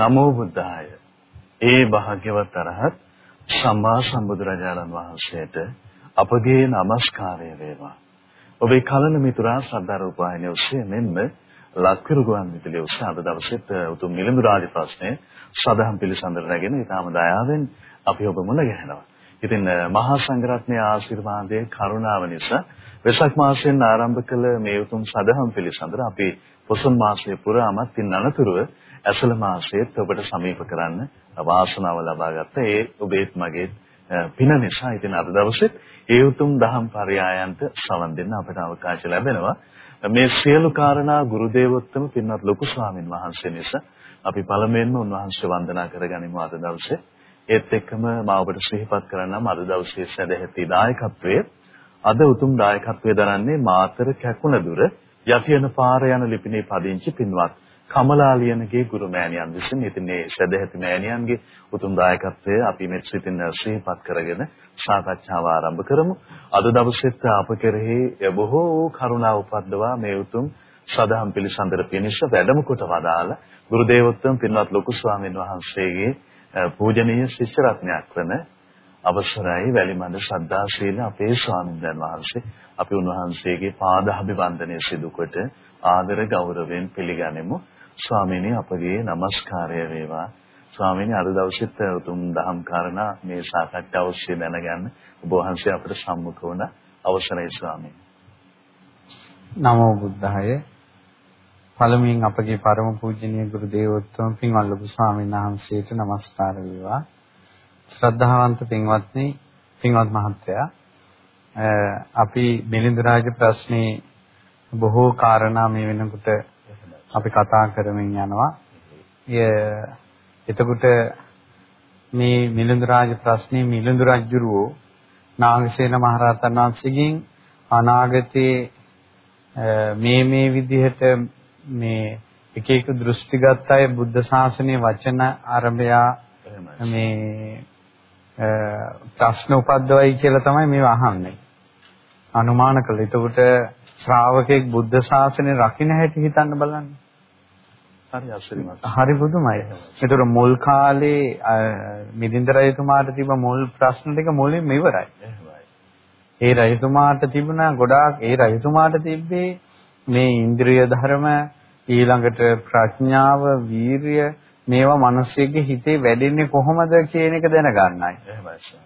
නමෝ බුද්ධාය. ඒ භාග්‍යවත් අරහත් සම්මා සම්බුදුරජාණන් වහන්සේට අපගේ নমස්කාරය වේවා. ඔබේ කලන මිතුරා ශ්‍රද්ධා රූපවාහිනිය ඔස්සේ මෙන්ම ලක්විරු ගුවන් විදුලිය ඔස්සේ අද දවසේත් උතුම් මිලිඳු රාජ ප්‍රශ්නය සදහම් පිළිසඳර රැගෙන ඊටම දයාවෙන් අපි ඔබ මුණ ගැහෙනවා. ඉතින් මහා සංඝරත්නයේ ආශිර්වාදයේ කරුණාව නිසා වෙසක් මාසයෙන් ආරම්භ කළ මේ උතුම් සදහම් පිළිසඳර අපි පොසොන් මාසයේ පුරාමත් ඉන් අනතුරුව ඇසළ මාසයේත් ඔබට සමීප කරන්න වාසනාව ලබා ගත්ත ඒ ඔබේත් මගේ පින නිසා ඉතින් අද දවසෙත් ඒ උතුම් දහම් පරයයන්ට සවන් දෙන්න අපට අවකාශ ලැබෙනවා. මේ සියලු කාරණා ගුරු දේවෝත්තම පින්වත් ලොකු ස්වාමින් වහන්සේ නිසා අපි පළමුවෙන්ම උන්වහන්සේ වන්දනා කරගනිමු අද දවසේ. ඒත් එක්කම මා ඔබට සිහිපත් කරන්නම් අද දවසේ සැදැහැති දායකත්වයේ. අද උතුම් දායකත්වයේ දරන්නේ මාතර කැකුණදුර යටියන පාර යන ලිපිනේ පදිංචි පින්වත් කමලාලියනගේ ගුරු මෑණියන් විසින් ඉතින් මේ සදැහැති මෑණියන්ගේ උතුම් දායකත්වය අපි මෙත් සිතින් සිහිපත් කරගෙන සාකච්ඡාව ආරම්භ කරමු. අද දවසෙත් අප කෙරෙහි බොහෝ වූ කරුණා උපද්දවා මේ උතුම් සදහම් පිළිසඳර පිණිස වැඩම කොට වදාළ ගුරු දේවෝත්තම පින්වත් ලොකු ස්වාමීන් වහන්සේගේ පූජනීය ශිෂ්‍ය රත්නයක් වන අවසරයි වැලිමඩ ශ්‍රද්ධා ශීල අපේ ස්වාමීන් වහන්සේ අපි උන්වහන්සේගේ පාද අභිවන්දනය සිදු කොට ආදර ගෞරවයෙන් පිළිගනිමු ස්වාමීනි අපගේ নমස්කාරය වේවා. ස්වාමීනි අද දවසෙත් උතුම් දහම් කාරණා මේ සාකච්ඡාව ඔස්සේ දැනගන්න ඔබ වහන්සේ අපට සම්මුඛ වුණ අවසරයි ස්වාමීනි. නමෝ බුද්ධාය. පළමුවෙන් අපගේ පරම පූජනීය ගුරු දේවෝත්තම පින්වල්ලපු ස්වාමීන් වහන්සේට নমස්කාර වේවා. ශ්‍රද්ධාවන්ත පින්වත්නි, පින්වත් මහත්තයා. අපි මිලිඳු රාජ ප්‍රශ්නේ බොහෝ කාරණා මේ වෙනකොට අපි කතා කරමින් යනවා. එතකොට මේ මිලිඳු රාජ ප්‍රශ්නේ මිලිඳු රජුරෝ නාගසේන මහරහතන් වහන්සේගෙන් අනාගතයේ මේ මේ විදිහට මේ එක එක දෘෂ්ටිගත අය බුද්ධ ශාසනයේ වචන ආරම්භයා මේ ප්‍රශ්න උපද්දවයි කියලා තමයි මේව අහන්නේ. අනුමාන කළා. එතකොට ශ්‍රාවකෙක් බුද්ධ ශාසනය රකින්න හැටි හිතන්න බලන්න. හරි අසරිමත්. හරි බුදුමයි. ඒතර මුල් කාලේ මිදින්ද රජතුමාට තිබ්බ මුල් ප්‍රශ්න ටික මුලින්ම ඉවරයි. ඒ රජතුමාට තිබුණා ගොඩාක් ඒ රජතුමාට තිබ්බේ මේ ඉන්ද්‍රිය ධර්ම ඊළඟට ප්‍රඥාව, වීරිය මේවා මිනිස්සෙගේ හිතේ වැඩෙන්නේ කොහොමද කියන එක දැනගන්නයි. එහෙමයි.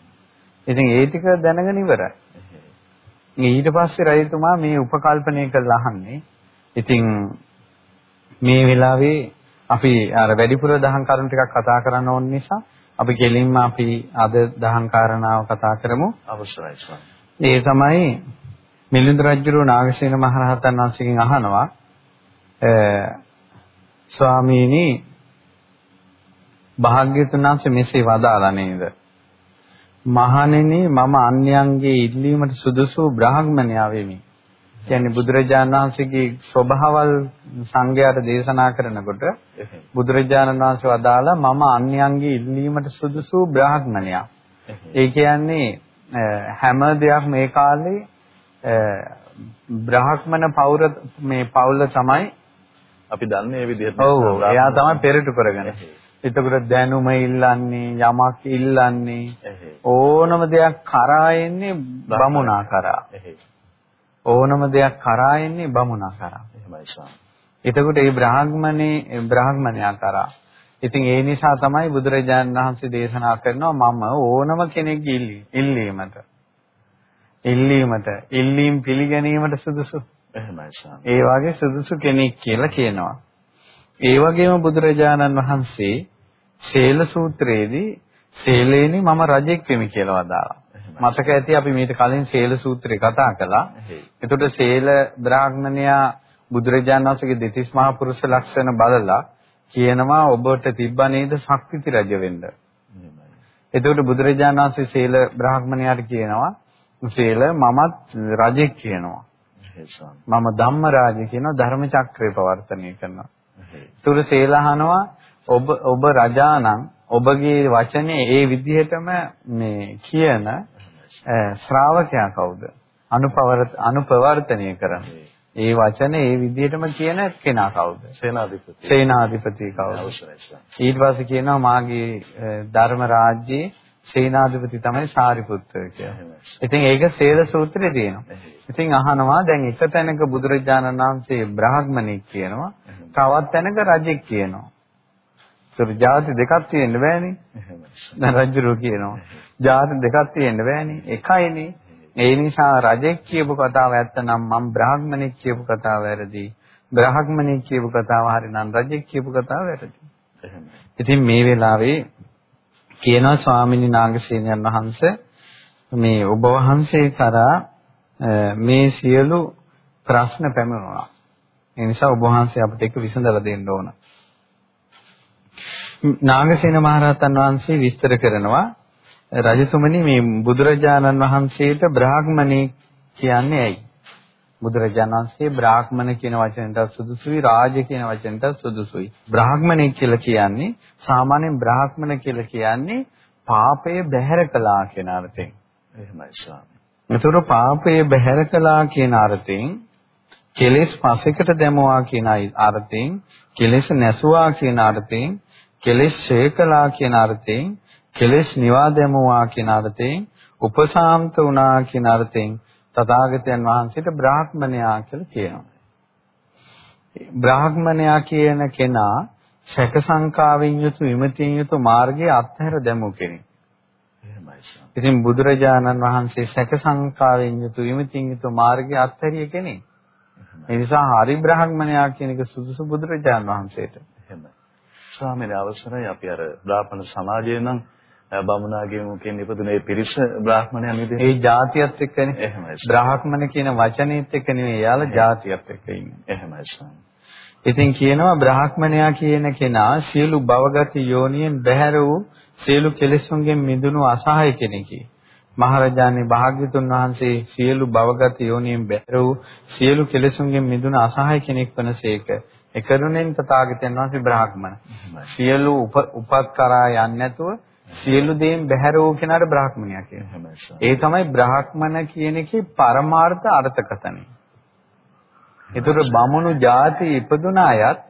ඉතින් ඒ ටික දැනගෙන ඉවරයි. ඊට පස්සේ රජතුමා මේ උපකල්පනය කරලා අහන්නේ. ඉතින් මේ වෙලාවේ අපි අර වැඩිපුර දහම් කරුණු ටිකක් කතා කරන්න ඕන නිසා අපි කෙලින්ම අපි අද දහම් කාරණාව කතා කරමු. අවශ්‍යයි ස්වාමී. ඒ තමයි මිලිඳු රජුගේ නාගසේන මහරහතන් වහන්සේගෙන් අහනවා ස්වාමීනි භාග්‍යතුන් වහන්සේ මෙසේ වදාලා නේද? මහණෙනි මම අන්‍යයන්ගේ ඉල්ලීමට සුදුසු බ්‍රාහ්මණයා වෙමි. කියන්නේ බුදුරජාණන් වහන්සේගේ ස්වභාවල් සංඝයාට දේශනා කරනකොට බුදුරජාණන් වහන්සේ වදාලා මම අන්‍යයන්ගේ ඉල්ලීමට සුදුසු බ්‍රාහ්මණයා. ඒ කියන්නේ හැම දෙයක් මේ කාලේ බ්‍රාහ්මණ පෞර මේ පවුල තමයි අපි දන්නේ මේ විදිහට. ඔව් එයා තමයි පෙරට කරගන්නේ. එතකොට දැනුම ඉල්ලන්නේ යමක් ඉල්ලන්නේ ඕනම දෙයක් කරා එන්නේ බමුණා කරා. ඕනම දෙයක් කරා එන්නේ බමුණා කරා. එහෙමයි ස්වාමී. එතකොට මේ බ්‍රාහ්මණේ බ්‍රාහ්මණයා කරා. ඉතින් ඒ නිසා තමයි බුදුරජාණන් වහන්සේ දේශනා කරනවා මම ඕනම කෙනෙක්ගේ ඉල්ලීමට ඉල්ලීමට ඉල්ලීම් පිළිගැනීමට සුදුසු. එහෙමයි ස්වාමී. ඒ වගේ සුදුසු කෙනෙක් කියලා කියනවා. ඒ වගේම බුදුරජාණන් වහන්සේ සේල සූත්‍රයේදී සේලේනි මම රජෙක් වෙමි කියලා වදාළා. මතක ඇති අපි මීට කලින් සේල සූත්‍රය කතා කළා. එතකොට සේල බ්‍රාහ්මණයා බුදුරජාණන් වහන්සේගේ දෙතිස් මහා පුරුෂ ලක්ෂණ බලලා කියනවා ඔබට තිබ්බා නේද ශක්තිති රජ වෙන්න. එතකොට බුදුරජාණන් වහන්සේ සේල බ්‍රාහ්මණයාට කියනවා සේල මමත් රජෙක් කියනවා. මම ධම්මරාජ කියනවා ධර්ම චක්‍රය පවර්තනය කරනවා. තුරු සේලහනවා ඔබ ඔබ රජානම් ඔබගේ වචනේ ඒ විදිහටම මේ කියන ශ්‍රාවකයා කවුද? අනුපවර අනුපවර්තනය කරන. ඒ වචනේ ඒ විදිහටම කියන කෙනා කවුද? සේනාධිපති. සේනාධිපති කවුද? ඊට පස්සේ කියනවා මාගේ ධර්ම රාජ්‍යයේ සේනාධිපති තමයි සාරිපුත්ත කියලා. ඉතින් ඒක සේල සූත්‍රයේ තියෙනවා. ඉතින් අහනවා දැන් එක තැනක බුදුරජාණන් වහන්සේ බ්‍රාහ්මණෙක් කියනවා. තවත් තැනක රජෙක් කියනවා. ඒතර ಜಾති දෙකක් තියෙන්න බෑනේ. දැන් රජුරෝ කියනවා. ಜಾති දෙකක් තියෙන්න බෑනේ. එකයිනේ. ඒ නිසා රජෙක් කියපු කතාව ඇත්ත නම් මම බ්‍රාහ්මණෙක් කියපු කතාව වැරදි. බ්‍රාහ්මණෙක් කියපු කතාව හරිනම් රජෙක් කියපු කතාව වැරදි. ඉතින් මේ වෙලාවේ කියනවා ස්වාමිනී නාගසේනයන් වහන්සේ මේ ඔබ වහන්සේ කරා මේ සියලු ප්‍රශ්න පැමිණුණා. ඒ නිසා ඔබ වහන්සේ අපිට ඒක විසඳලා දෙන්න ඕන. නාගසේන මහරහතන් වහන්සේ විස්තර කරනවා රජතුමනි මේ බුදුරජාණන් වහන්සේට බ්‍රාහ්මණේ කියන්නේ ඇයි? බුදුරජාණන් වහන්සේ බ්‍රාහ්මණ කියන වචනයට සුදුසුයි රාජ කියන වචනයට සුදුසුයි. බ්‍රාහ්මණේ කියලා කියන්නේ සාමාන්‍යයෙන් බ්‍රාහ්මණ කියලා කියන්නේ පාපය බැහැර කළා කියන අර්ථයෙන්. එහෙමයි ස්වාමී. ඒතර පාපය බැහැර කළා කියන අර්ථයෙන් කෙලෙස් පසෙකට දැමුවා කියන අර්ථයෙන් කෙලෙස් නැසුවා කියන අර්ථයෙන් කෙලෙස් කළා කියන අර්ථයෙන් කෙලෙස් නිවා දැමුවා කියන අර්ථයෙන් උපසාන්ත වුණා කියන අර්ථයෙන් තථාගතයන් වහන්සේට බ්‍රාහ්මණයා කියලා කියනවා. බ්‍රාහ්මණයා කියන කෙනා ශක සංකාවෙන් යුතු විමතියෙන් යුතු මාර්ගයේ අත්හැර දැමු කෙනෙක්. ඉතින් බුදුරජාණන් වහන්සේ ශක සංකාවෙන් යුතු විමතියෙන් යුතු මාර්ගයේ අත්හැරිය කෙනෙක්. ඒ නිසා හරි බ්‍රාහ්මණයා කියන එක සුදුසු බුදුරජාණන් වහන්සේට. ස්වාමීන් අවසරයි අපි අර බ්‍රාහ්මණ සමාජයේ නම් බමුණාගේ මුඛයෙන් ඉපදුනේ පිරිස බ්‍රාහ්මණයන් විදිහට. ඒ જાතියත් එක්කනේ. එහෙමයි. බ්‍රාහ්මණ කියන වචනේත් එක්ක නෙවෙයි යාලා જાතියත් එක්ක ඉන්නේ. එහෙමයි ස්වාමී. ඉතින් කියනවා බ්‍රාහ්මණයා කියන කෙනා සියලු භවගත යෝනියෙන් බැහැර වූ සියලු කෙලෙසුන්ගෙන් මිදුණු අසහාය කෙනෙකි. මහරජාණන් භාග්‍යතුන් වහන්සේ සියලු භවගත යෝනියෙන් බැහැර වූ සියලු කෙලෙසුන්ගෙන් මිදුණු අසහාය කෙනෙක් වනසේක. එකරුණෙන් තථාගතයන් වහන්සේ බ්‍රාහ්මණ. සියලු උපත් කරා යන්නේ නැතුව සියලු දේන් බැහැර වූ කෙනාට බ්‍රාහ්මණයා කියනවා. ඒ තමයි බ්‍රාහ්මණ කියන එකේ පරමාර්ථ අර්ථකතනෙ. ඒතර බමුණු ಜಾති ඉපදුන අයත්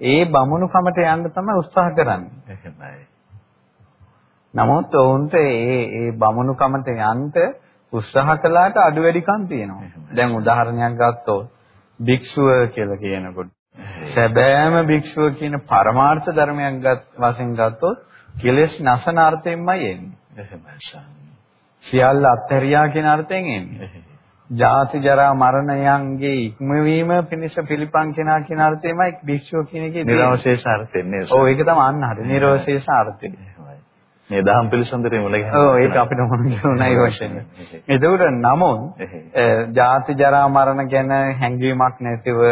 ඒ බමුණු කමට යන්න තමයි උත්සාහ කරන්නේ. එහෙමයි. නමුත් ඔවුන්ට ඒ ඒ බමුණු කමට යන්න උත්සාහ කළාට අඩු වැඩිකම් තියෙනවා. දැන් උදාහරණයක් ගත්තොත් භික්ෂුව කියලා කියනකොට සැබෑම භික්ෂුව කියන පරමාර්ථ ධර්මයක් වශයෙන් ගත්තොත් කෙලෙස් නැසන අර්ථයෙන්මයි එන්නේ. එහෙමයි. සියල්ල අත්හැරියා කියන අර්ථයෙන් එන්නේ. ජාති ජරා මරණයන්ගේ ඉක්මවීම පිණිස පිළිපන් කෙනා කියන අර්ථයමයි භික්ෂුව කියන එකේ නිර්වශේෂ අර්ථයෙන් නේද? ඔව් ඒක තමයි අන්න හරි. නිර්වශේෂ අර්ථය. මේ දහම් පිළිසඳරේ මුලගෙන. ඔව් ඒක අපිට මොන කියුණායි වශයෙන්. එතකොට නමුත් ජාති ජරා මරණ ගැන හැඟීමක් නැතිව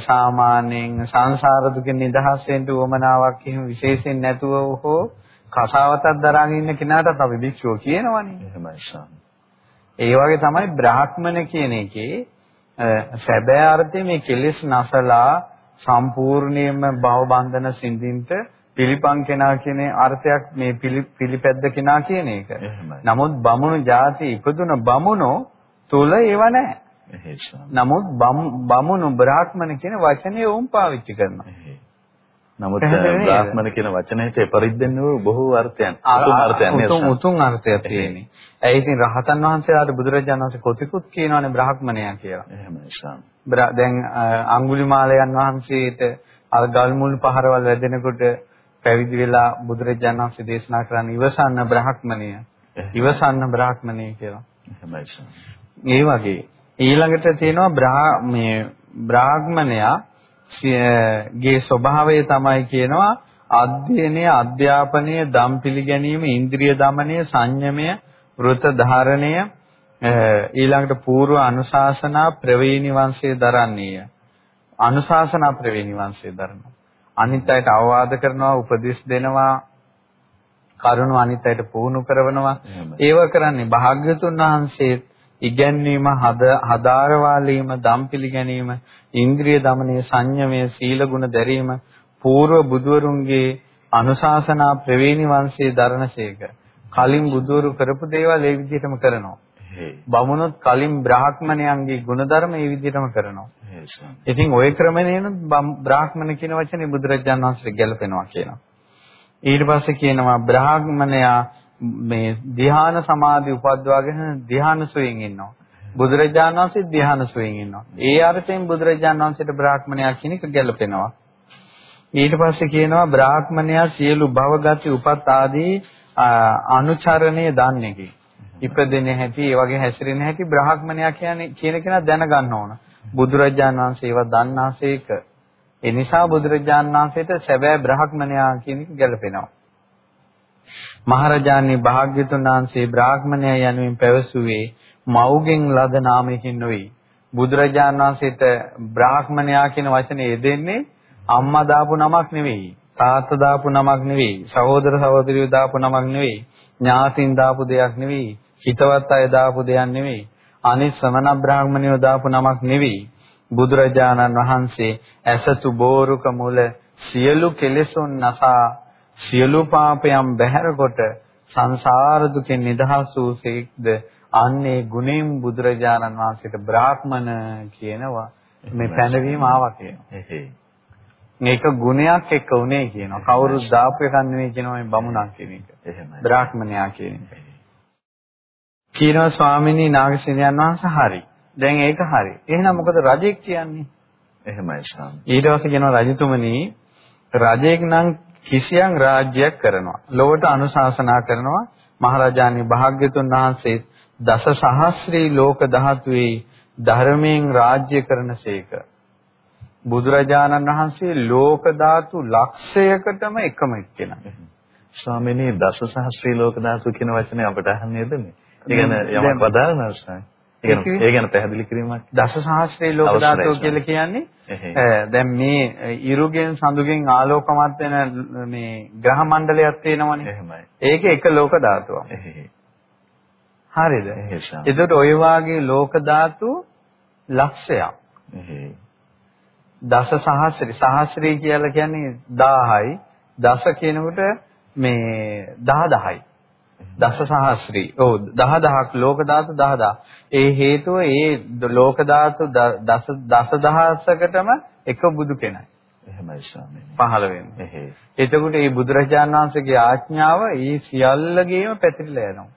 සාමාන්‍යයෙන් සංසාර දුකෙන් නිදහස් වෙන්න උවමනාවක් එහෙම විශේෂයෙන් නැතුව හෝ කසාවතක් දරාගෙන ඉන්න කෙනාටත් අපි භික්ෂුව කියනවනේ. එහෙමයි. ඒ වගේ තමයි බ්‍රාහ්මණ කියන එකේ සැබෑ අර්ථය මේ කෙලෙස් නැසලා සම්පූර්ණයෙන්ම භව බන්ධන සිඳින්ට පිළිපන් කෙනා කියන අර්ථයක් මේ පිළිපැද්ද කෙනා කියන එක. නමුත් බමුණු ಜಾති ඉපදුන බමුණෝ තුල ඒව නැහැ. නමුත් බමුණු බ්‍රාහ්මණ කියන වචනේ වුන් පාවිච්චි කරනවා. නමුත් බ්‍රාහ්මණ කියන වචනයට පරිද්දෙන්න බොහෝ අර්ථයන් උතුම් අර්ථයන් නේද? උතුම් උතුම් අර්ථයක් තියෙන්නේ. ඒ ඉතින් රහතන් වහන්සේලාට බුදුරජාණන් වහන්සේ කොතිකුත් කියනවානේ බ්‍රාහ්මණයා කියලා. එහෙමයි සාම. දැන් අඟුලිමාලයන් වහන්සේට අර ගල් මුල් පහරවල් වැදෙනකොට පැවිදි වෙලා බුදුරජාණන් වහන්සේ දේශනා කරන ඉවසන්න බ්‍රාහ්මණය. ඉවසන්න බ්‍රාහ්මණය කියලා. එහෙමයි සාම. ඒ වගේ ඊළඟට තියෙනවා බ්‍රා මේ බ්‍රාහ්මණයා ගේ ස්වභාවය තමයි කියනවා අධ්‍යයනය අධ්‍යාපනය දම් පිළිගැනීම ඉන්ද්‍රිය দমনය සංයමය වෘත ධාරණය ඊළඟට పూర్ව අනුශාසනා ප්‍රවේණි වංශයේ දරන්නේය. අනුශාසනා ප්‍රවේණි වංශයේ දරනවා. අනිත් අයට අවවාද කරනවා උපදෙස් දෙනවා කරුණ අනිත් අයට පුහුණු කරනවා. ඒව කරන්නේ භාග්‍යතුන් වහන්සේ ඉගැන්වීම හදාරවාලීම දම් පිළිගැනීම ඉන්ද්‍රිය দমনයේ සංයමයේ සීල ගුණ දැරීම పూర్ව බුදුවරුන්ගේ අනුශාසනා ප්‍රවේණි වංශයේ දරණසේක කලින් බුදුවරු කරපු දේවල් ඒ විදිහටම කරනවා. බමුණොත් කලින් බ්‍රාහ්මණයන්ගේ ගුණධර්ම ඒ විදිහටම කරනවා. ඉතින් ওই ක්‍රමණයන බ්‍රාහ්මණ කියන වචනේ බුදුරජාණන් වහන්සේ ගැලපෙනවා කියනවා. ඊට පස්සේ කියනවා බ්‍රාහ්මණයා මේ ධ්‍යාන සමාධි උපද්දවාගෙන ධ්‍යාන සුවයෙන් ඉන්නවා. බුදුරජාණන් වහන්සේ ධ්‍යාන සුවයෙන් ඉන්නවා. ඒ අර්ථයෙන් බුදුරජාණන් වහන්සේට බ්‍රාහ්මණයා කියන එක ගැලපෙනවා. ඊට පස්සේ කියනවා බ්‍රාහ්මණයා සියලු භවගති උපත් ආදී අනුචරණය දන්නේ කි. ඉපදෙන්නේ හැටි ඒ වගේ හැසිරෙන්නේ හැටි බ්‍රාහ්මණයා කියන්නේ කියන කෙනා දැනගන්න ඕන. බුදුරජාණන් වහන්සේ ඒවා දන්නාසේක. ඒ නිසා බුදුරජාණන් වහන්සේට සැබෑ බ්‍රාහ්මණයා කියන එක ගැලපෙනවා. මහරජාණන් භාග්‍යතුන් වහන්සේ බ්‍රාහ්මණයා යනුවෙන් පැවසුවේ මව්ගෙන් ලද නාමයකින් නොවේ. බුදුරජාණන් වහන්සේට බ්‍රාහ්මණයා කියන වචනේ යෙදෙන්නේ අම්මා දාපු නමක් නෙවෙයි. තාත්තා දාපු නමක් නෙවෙයි. සහෝදර සහෝදරියෝ දාපු නමක් නෙවෙයි. ඥාතින් දාපු දෙයක් නෙවෙයි. හිතවත් අය දාපු දෙයක් නෙවෙයි. අනිත් ශ්‍රමණ බ්‍රාහ්මණයෝ දාපු නමක් නෙවෙයි. බුදුරජාණන් වහන්සේ ඇසතු බෝරුක මුල සියලු කෙලෙසුන් නසා සියලු පාපයන් බැහැර කොට සංසාර දුකෙන් නිදහස් වූ සේක්ද අන්නේ ගුණෙන් බුදුරජාණන් වහන්සේට බ්‍රාහ්මණ කියනවා මේ පැනවීම ආවා කියනවා. මේක ගුණයක් එක්ක උනේ කියනවා. කවුරුත් දාපු එකක් නෙවෙයි කියනවා මේ බමුණන් කියන එක. එහෙමයි. බ්‍රාහ්මණයා කියන එක. කියනවා ස්වාමිනී නාගසේනයන් වහන්සේ හරි. දැන් ඒක හරි. එහෙනම් මොකද රජෙක් කියන්නේ? එහෙමයි ස්වාමී. ඊට පස්සේ කියනවා රජතුමනි රජෙක් නම් කිසියම් රාජ්‍යයක් කරනවා. ලොවට අනුශාසනා කරනවා. මහරජාණන් භාග්‍යතුන් වහන්සේ දස සහස්‍රී ලෝක ධාතුවේ ධර්මයෙන් රාජ්‍ය කරනසේක. බුදුරජාණන් වහන්සේ ලෝක ධාතු ලක්ෂයකටම එකම එක්කෙනා. ස්වාමීනි දස සහස්‍රී ලෝක ධාතු කියන වචනේ අපට අහන්නේද මේ? ඒ කියන්නේ යමක් වදාරනවා ස්වාමී. ඒ ගැන පැහැදිලි කිරීමක් දස සහස්‍රී ලෝක ධාතුව කියලා කියන්නේ දැන් මේ ඉරුගෙන් සඳුගෙන් ආලෝකමත් වෙන මේ ග්‍රහ මණ්ඩලයක් තියෙනවනේ. එහෙමයි. ඒක එක ලෝක ධාතුවක්. හරිද? එතකොට ඔය වාගේ ලෝක ධාතු ලක්ෂයක්. දස සහස්‍රී සහස්‍රී කියලා කියන්නේ 1000යි දස කියනකොට මේ 10000යි දස සහස්‍රී ඔව් 10000ක් ලෝක ධාතු 10000 ඒ හේතුව ඒ ලෝක ධාතු දස දසදහසකටම එක බුදු කෙනයි. එහෙමයි ස්වාමීනි. පහළ වෙන්නේ. එහෙයි එතකොට මේ බුදුරජාණන් වහන්සේගේ ආඥාව ඒ සියල්ලගේම පැතිරිලා යනවා.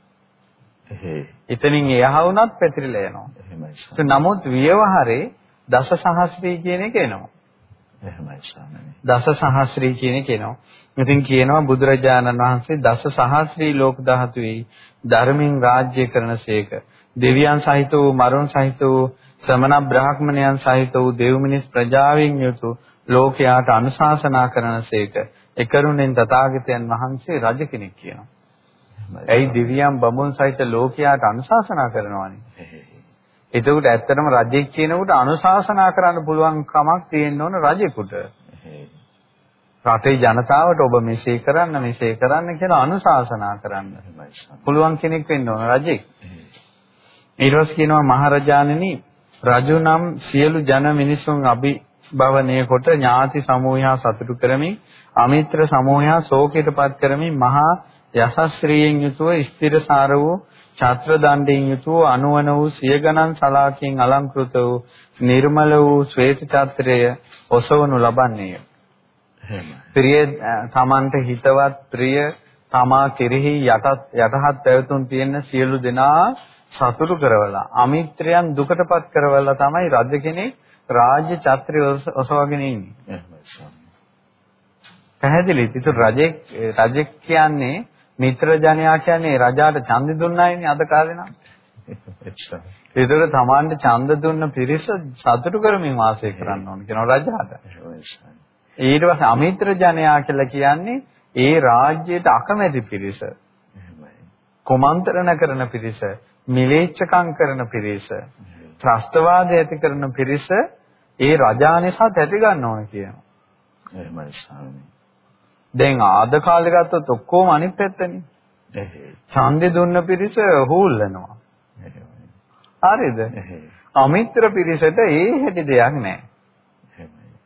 එහෙයි එතනින් එහා වුණත් පැතිරිලා යනවා. එහෙමයි නමුත් ව්‍යවහාරේ දස සහස්‍රී කියන එක එනවා. එහෙමයි ස්වාමීනි. දස සහස්‍රී කියන එක එනවා. ඉතින් කියනවා බුදුරජාණන් වහන්සේ දස සහස්‍රී ලෝක ධාතුවේ ධර්මයෙන් රාජ්‍ය කරනසේක. දෙවියන් සහිත වූ මරුන් සහිත වූ ශ්‍රමණ බ්‍රාහ්මණයන් සහිත වූ දෙව් මිනිස් ප්‍රජාවෙන් යුතු ලෝකයාට අනුශාසනා කරනසේක. එකරුණෙන් තථාගතයන් වහන්සේ රජ කෙනෙක් කියනවා. ඇයි දිව්‍යයන් බඹුන් සහිත ලෝකයාට අනුශාසනා කරනවානේ? එතකොට ඇත්තටම රජෙක් කියනකොට අනුශාසනා කරන්න පුළුවන් කමක් තියෙන්න ඕන රජෙකුට. රටේ ජනතාවට ඔබ මෙසේ කරන්න මෙසේ කරන්න කියලා අනුශාසනා කරන්න පුළුවන් කෙනෙක් වෙන්න ඕන රජෙක්. ඊට පස්සේ කියනවා මහරජාණෙනි රජු නම් සියලු ජන මිනිසුන් අභිභවනය කොට ඥාති සමූහයා සතුටු කරමින් අමිත්‍ර සමූහයා ශෝකයටපත් කරමින් මහා යසස්ත්‍රියෙන් යුතුව ස්ථිරසාර වූ ඡත්‍ර දණ්ඩෙන් යුතුව අනුවන වූ සිය ගණන් සලාකින් අලංකృత වූ නිර්මල වූ ශ්වේත ඡත්‍රය ඔසවනු ලබන්නේය. ප්‍රිය තමන්ට හිතවත් ප්‍රිය තමා කෙරෙහි යටත් යටහත් පැවතුම් තියෙන සියලු දෙනා සතුටු කරවලා අමිත්‍රයන් දුකටපත් කරවලා තමයි රජ කෙනෙක් රාජ්‍ය ඡත්‍රය ඔසවගෙන ඉන්නේ. පැහැදිලිද? ඒක රජෙක් රජෙක් කියන්නේ මිත්‍ර ජනයා කියන්නේ රජාට ඡන්දෙ දුන්නයිනේ අද කාලේ නම්. ඒතර තමන්ට ඡන්ද දුන්න පිරිස සතුටු කරමින් වාසය කරන්න ඕන කියනවා රජාට. ඊට පස්සේ අමිත්‍ර ජනයා කියලා කියන්නේ ඒ රාජ්‍යයට අකමැති පිරිස. කොමන්ත්‍රණ කරන පිරිස, මිලේච්ඡකම් කරන පිරිස, ත්‍රස්තවාදය ඇති කරන පිරිස ඒ රජානිසා තැති ගන්න ඕන කියනවා. එහෙමයි ස්වාමී. දැන් ආද කාලේ ගත්තොත් ඔක්කොම අනිත් පැත්තනේ. ඡන්දෙ දුන්න පිරිස හූල්ලනවා. හරිද? අමිත්‍ර පිරිසට ඒ හැටි දෙයක් නැහැ.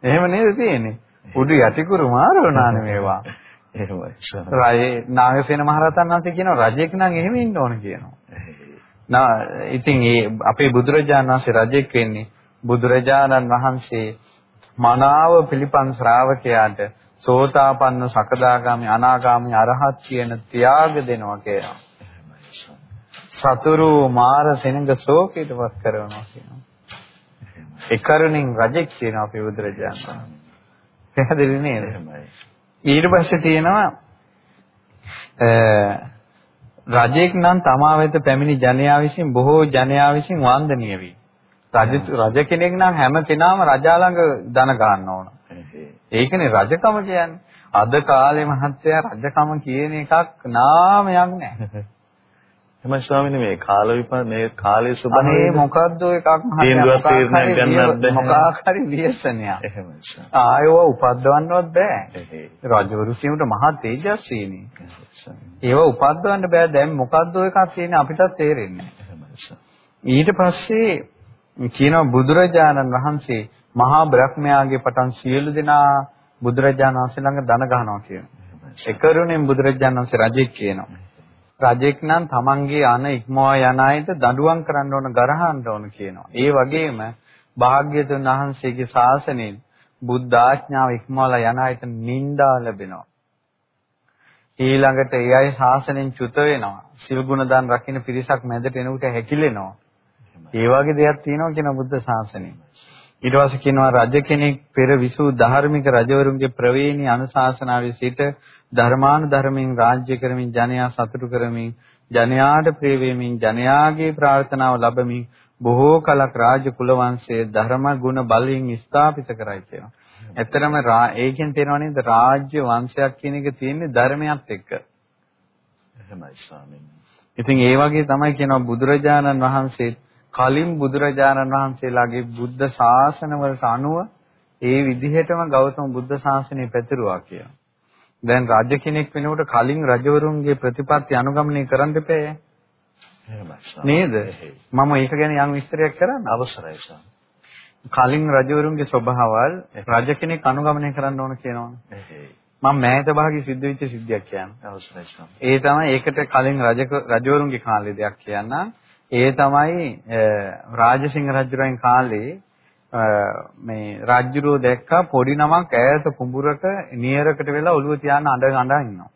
එහෙම නේද තියෙන්නේ? උඩු යටිකුරු මාරවනානේ මේවා. එහෙමයි. රජේ නාගසේන මහරහතන් වහන්සේ කියනවා රජෙක් නම් එහෙම ඉන්න ඕන කියනවා. නා ඉතින් ඒ අපේ බුදුරජාණන් වහන්සේ රජෙක් වෙන්නේ බුදුරජාණන් වහන්සේ මනාව පිළිපන් ශ්‍රාවකයාට සෝතාපන්න සකදාගාමි අනාගාමි අරහත් කියන ත්‍යාග දෙනවා කියනවා. සතුරු මාර සෙනඟ ශෝකයටපත් කරනවා කියනවා. ඒ කරුණින් රජෙක් කියන අපේ බුදුරජාණන්. පැහැදිලි නේද? ඊට පස්සේ තියෙනවා රජෙක් නම් තමා වෙත පැමිණි ජනයා විසින් බොහෝ ජනයා විසින් වන්දනීය වේ. රජ රජ කෙනෙක් නම් හැම කෙනාම රජා ළඟ දන ගන්න ඕන. ඒකනේ රජකම කියන්නේ. අද කාලේ මහත්තයා රජකම කියන එකක් නාමයක් නැහැ. එමයි ස්වාමීනි මේ කාල විපාක මේ කාලයේ ස්වභාවය අනේ මොකද්ද එකක් තීන්දුවක් තීරණයක් ගන්නත් බැහැ. මොකක් හරි ව්‍යසනයක්. එහෙමයි. ආයව උපද්දවන්නවත් බෑ. රජවරු කියනට මහා තේජස්වීනි. ඒව උපද්දවන්න බෑ දැන් මොකද්ද එකක් තියෙන්නේ අපිටත් තේරෙන්නේ ඊට පස්සේ කියනවා බුදුරජාණන් වහන්සේ මහා බ්‍රහ්මයාගේ පටන් සියලු දෙනා බුදුරජාණන් වහන්සේ ළඟ දන ගහනවා කියනවා. එකරුණෙන් බුදුරජාණන් වහන්සේ රජෙක් කියනවා. රජෙක් නම් තමන්ගේ අන ඉක්මවා යන අයට දඬුවම් කරන්න ඕන ගරහන්න ඕන කියනවා. ඒ වගේම භාග්‍යතුන් වහන්සේගේ ශාසනයෙන් බුද්ධ ආඥාව ඉක්මවලා යන අයට නිന്ദා ලැබෙනවා. ඊළඟට ඒ අය ශාසනයෙන් චුත වෙනවා. සිල් ගුණ දාන රකින්න පිරිසක් මැදට එනකොට හැකිලෙනවා. ඒ වගේ දෙයක් තියෙනවා කියන බුද්ධ ශාසනය. ඊට පස්සේ කියනවා රජ කෙනෙක් පෙර විසූ ධාර්මික රජවරුන්ගේ ප්‍රවේණී අනුශාසනාවේ සිට ධර්මානුධර්මයෙන් රාජ්‍ය කරමින් ජනයා සතුටු කරමින් ජනයාට ප්‍රිය වෙමින් ජනයාගේ ප්‍රාර්ථනාව ලැබමින් බොහෝ කලක් රාජ කුල වංශයේ ධර්ම ගුණ බලයෙන් ස්ථාපිත කරයි කියනවා. ඇත්තරම ඒකෙන් තේරෙනවා නේද රාජ්‍ය වංශයක් කියන එක තියෙන්නේ ධර්මයක් එක්ක. එහෙමයි ස්වාමීනි. ඉතින් ඒ වගේ තමයි කියනවා බුදුරජාණන් වහන්සේ කලින් බුදුරජාණන් වහන්සේලාගේ බුද්ධ ශාසනවලට අනුව ඒ විදිහටම ගෞතම බුද්ධ ශාසනය පැතිරුවා කියලා. දැන් රාජ්‍ය කෙනෙක් වෙනකොට කලින් රජවරුන්ගේ ප්‍රතිපත්ති අනුගමනය කරන්න දෙපේ. නේද? මම ඒක ගැන යම් විස්තරයක් කරන්න අවසරයි සම්. කලින් රජවරුන්ගේ ස්වභාවල් රජ කෙනෙක් අනුගමනය කරන්න ඕන කියනවා. මම මෑත භාගයේ සිද්ධ වෙච්ච සිද්ධියක් කියන්න. අවසරයි සම්. ඒ තමයි ඒකට කලින් රජ රජවරුන්ගේ කාලේ දෙයක් කියන්න. ඒ තමයි රාජසිංහ රජුරන් කාලේ මේ රාජ්‍යරෝ දැක්කා පොඩි නමක් ඈත කුඹුරක නියරකට වෙලා ඔළුව තියාන අඬ අඬ ඉන්නවා.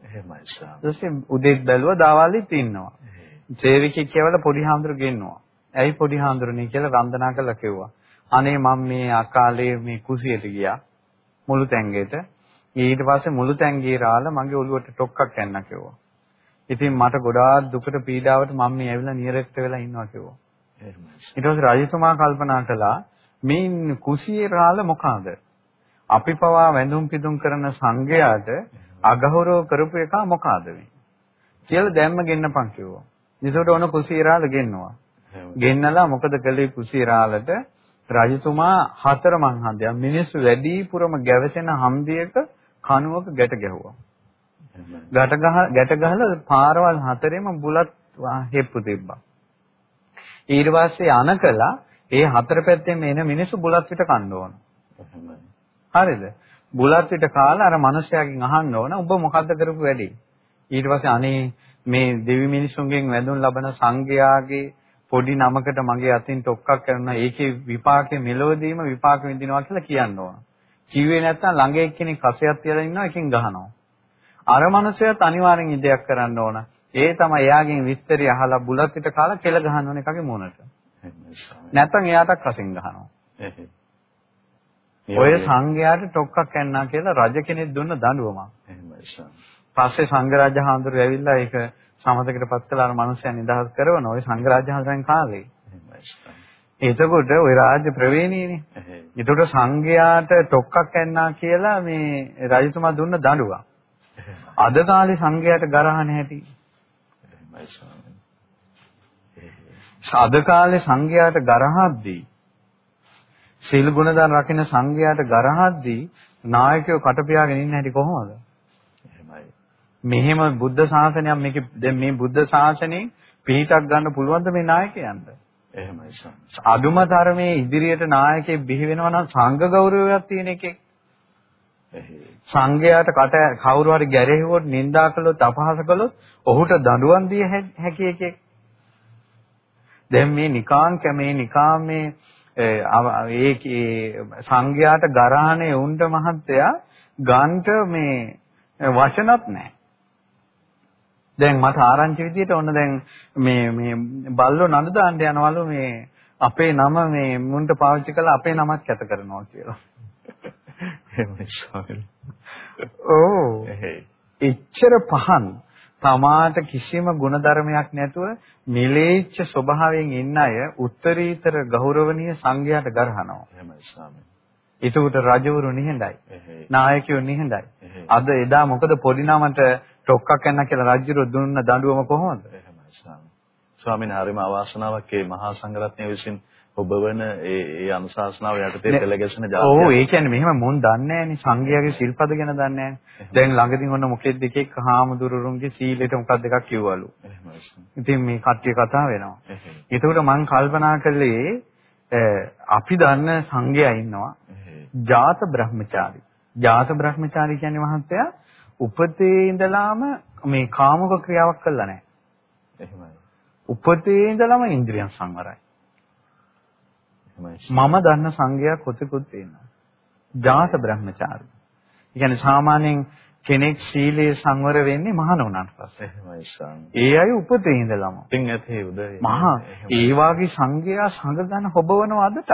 එහෙමයි සාම. ඊටසේ උදේත් බැලුවා දාවල්ලිත් ඉන්නවා. සේවිකෙක් කියවලා පොඩි හාමුදුරු ගෙන්නවා. ඇයි පොඩි හාමුදුරනේ කියලා වන්දනා කරලා කිව්වා. අනේ මම මේ අකාලේ මේ කුසියට ගියා. මුළු තැංගෙට. ඊට පස්සේ මුළු තැංගේ රාලා මගේ ඔළුවට ටොක්කක් යන්න කිව්වා. ඉතින් මට ගොඩාක් දුකට පීඩාවට මම මේ ඇවිල්ලා නියරෙක්ට වෙලා ඉන්නවා කිව්වා. ඊට පස්සේ රජතුමා කල්පනා කළා මේ කුසියේ රාළ මොකಾದ? අපි පවා වැඳුම් පිදුම් කරන සංඝයාට අගෞරව කරපු එක මොකಾದ මේ? කියලා දැම්ම ගෙන්නපන් කිව්වා. ඒසොට ඔන කුසියේ රාළ ගෙන්නවා. ගෙන්නලා මොකද කළේ කුසියේ රාළට රජතුමා හතර මං හන්දියක් මිනිස්සු වැඩිපුරම ගැවසෙන හන්දියක කණුවක ගැට ගැහුවා. ගැට ගහ ගැට ගහලා පාරවල් හතරෙම බුලත් හෙප්පු තිබ්බා. ඊට පස්සේ අනකලා ඒ හතර පැත්තෙන් එන මිනිස්සු බුලත් පිට කන්න ඕන. හරිද? බුලත් පිට කාලා අර මිනිස්යාගෙන් අහන්න ඕන ඔබ මොකද්ද කරපු වැඩේ? ඊට පස්සේ අනේ මේ දෙවි මිනිසුන්ගෙන් වැඳුම් ලබන සංඝයාගේ පොඩි නමකට මගේ අතින් ටොක්කක් කරන ඒකේ විපාකේ මෙලොවදීම විපාක විඳිනවා කියලා කියන්න ඕන. කිව්වේ නැත්නම් ළඟ එක්කෙනෙක් කසයක් තියලා ඉන්නවා එකෙන් ගහනවා. අර මනුස්සයත් අනිවාර්යෙන් ඉදයක් කරන්න ඕන. ඒ තමයි එයාගෙන් විස්තරي අහලා බුලත්ට කාලා කෙල ගහන්න ඕන එකගේ මොනට. නැත්නම් එයාටත් රසින් ගහනවා. ඔය සංඝයාට ටොක්කක් ඇන්නා කියලා රජ කෙනෙක් දුන්න දඬුවම. පස්සේ සංඝරාජ හාමුදුරුවෝ ඇවිල්ලා ඒක සමතකටපත් කළා අර මනුස්සයා නිදහස් කරවන ඔය සංඝරාජ හාමුදුරන් කාලේ. එතකොට ওই රාජ්‍ය ප්‍රවේණියනේ. ඒතකොට සංඝයාට ඩොක්කක් ඇන්නා කියලා මේ රජතුමා දුන්න දඬුවම්. අද කාලේ සංඝයාට ගරහන හැටි. අද කාලේ සංඝයාට ගරහද්දී සීල ගුණදාන රකින්න සංඝයාට ගරහද්දී නායකයෝ කටපියාගෙන ඉන්න හැටි කොහොමද? මෙහෙම බුද්ධ ශාසනයක් මේකේ දැන් මේ බුද්ධ ශාසනයෙන් පිහිටක් ගන්න පුළුවන්ද මේ නායකයන්ට? එහෙමයි සම්. අදුම තරමේ ඉදිරියට නායකයෙක් බිහි වෙනවා නම් සංඝ ගෞරවයක් තියෙන එකේ. සංඝයාට කට කවුරු හරි ගැරෙහිවොත් නිඳා කළොත් අපහාස කළොත් ඔහුට දඬුවම් දිය හැකි එකෙක්. දැන් මේ නිකාං කැමේ නිකාමේ ඒ සංඝයාට ගරහනේ උන්ට මහත්තයා ගන්ට මේ වචනත් නැහැ. දැන් මට ආරංචි විදියට ඔන්න දැන් මේ මේ බල්ලෝ නඩ දාන්න යනවලු මේ අපේ නම මේ මුන්ට පාවිච්චි කරලා අපේ නමත් කැත කරනවා කියලා. එහෙමයි ස්වාමීනි. ඕ. එච්චර පහන් තමාට කිසිම ಗುಣධර්මයක් නැතුව මිලේච්ඡ ස්වභාවයෙන් ඉන්න අය උත්තරීතර ගෞරවනීය සංඝයාට ගරහනවා. එහෙමයි ස්වාමීනි. ඒකට රජවරු නිහඬයි. නායකයෝ නිහඬයි. අද එදා මොකද පොඩි නමට ටොක්කක් යන්න කියලා රජුරු දුන්න දඬුවම කොහොමද? එහෙමයි ස්වාමීනි. ස්වාමීන් හරිම අවාසනාවක් මේ මහා සංඝරත්නය විසින් ඔබවන ඒ ඒ අනුශාසනාව යටතේ පෙළ ගැසෙන ජාතිය. ඔව් ඒ කියන්නේ මෙහෙම මුන් දන්නේ නැහැනේ සංඝයාගේ සිල්පද ගැන දන්නේ නැහැ. දැන් ළඟදී ඔන්න මොකෙද්ද එකෙක් හාමුදුරුරුන්ගේ සීලෙට මොකක්ද එකක් කිව්වලු. ඉතින් මේ කට්ටිය කතා වෙනවා. ඒකට මම කල්පනා කළේ අපි දන්න සංඝයා ඉන්නවා. ජාත බ්‍රහ්මචාරි. ජාත බ්‍රහ්මචාරි කියන්නේ මහත්තයා උපතේ ඉඳලාම මේ කාමක ක්‍රියාවක් කළා නැහැ. එහෙමයි. උපතේ ඉඳලම ඉන්ද්‍රියන් සංවරයි. මම දන්න සංගයක් කොතෙකුත් තියෙනවා. ජාත බ්‍රහ්මචාරී. ඒ කියන්නේ සාමාන්‍යයෙන් කෙනෙක් සීලයේ සංවර වෙන්නේ මහාන වුණාට පස්සේ. එහෙමයි ස්වාමී. ඒ අය උපතේ ඉඳලම. පින් ඇතේ උදේ. මහා ඒ වාගේ සංගයා සංගදන හොබවන අදට.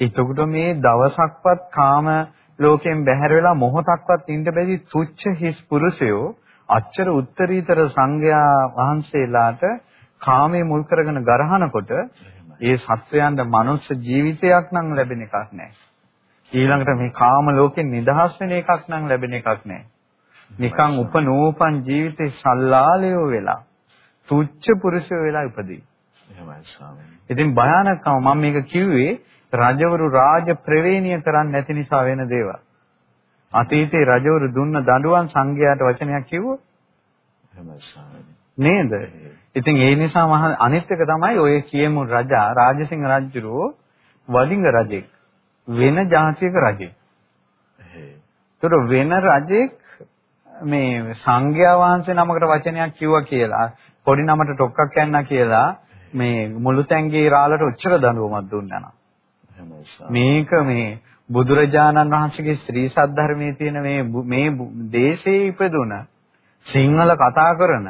එතකොට මේ දවසක්වත් කාම ලෝකයෙන් බැහැර වෙලා මොහොතක්වත් ඉන්න බැරි තුච්ච හිස් පුරුෂයෝ අච්චර උත්තරීතර සංඝයා වහන්සේලාට කාමයේ මුල් කරගෙන ගරහනකොට ඒ සත්වයන්ට මනුස්ස ජීවිතයක් නම් ලැබෙන එකක් නැහැ. ඊළඟට මේ කාම ලෝකෙන් නිදහස් වෙන එකක් නම් ලැබෙන එකක් නැහැ. නිකන් උපනෝපන් ජීවිතේ සල්ලාලයෝ වෙලා තුච්ච පුරුෂයෝ වෙලා ඉපදී. එහෙමයි ස්වාමීනි. ඉතින් භයානකම මම මේක කිව්වේ රජවරු රාජ ප්‍රවේණිය කරන්නේ නැති නිසා වෙන දේවල්. අතීතේ රජවරු දුන්න දඬුවම් සංඝයාට වචනයක් කිව්වොත් එහෙමයි ස්වාමීනි. නේද? ඉතින් ඒ නිසා මහ අනිත් එක තමයි ඔය කියමු රජා රාජසිංහ රජුරෝ වලිංග රජෙක් වෙන ජාතියක රජෙක්. ඒතර වෙන රජෙක් මේ සංඝයා වහන්සේ නමකට වචනයක් කිව්වා කියලා පොඩි නමට ටොක්කක් යන්න කියලා මේ මුළු තැන්ගේ රාලට උච්චර දඬුවමක් දුන්නා නම් මේක මේ බුදුරජාණන් වහන්සේගේ ශ්‍රී සද්ධර්මයේ තියෙන මේ මේ දේශේ ඉපදුන සිංහල කතා කරන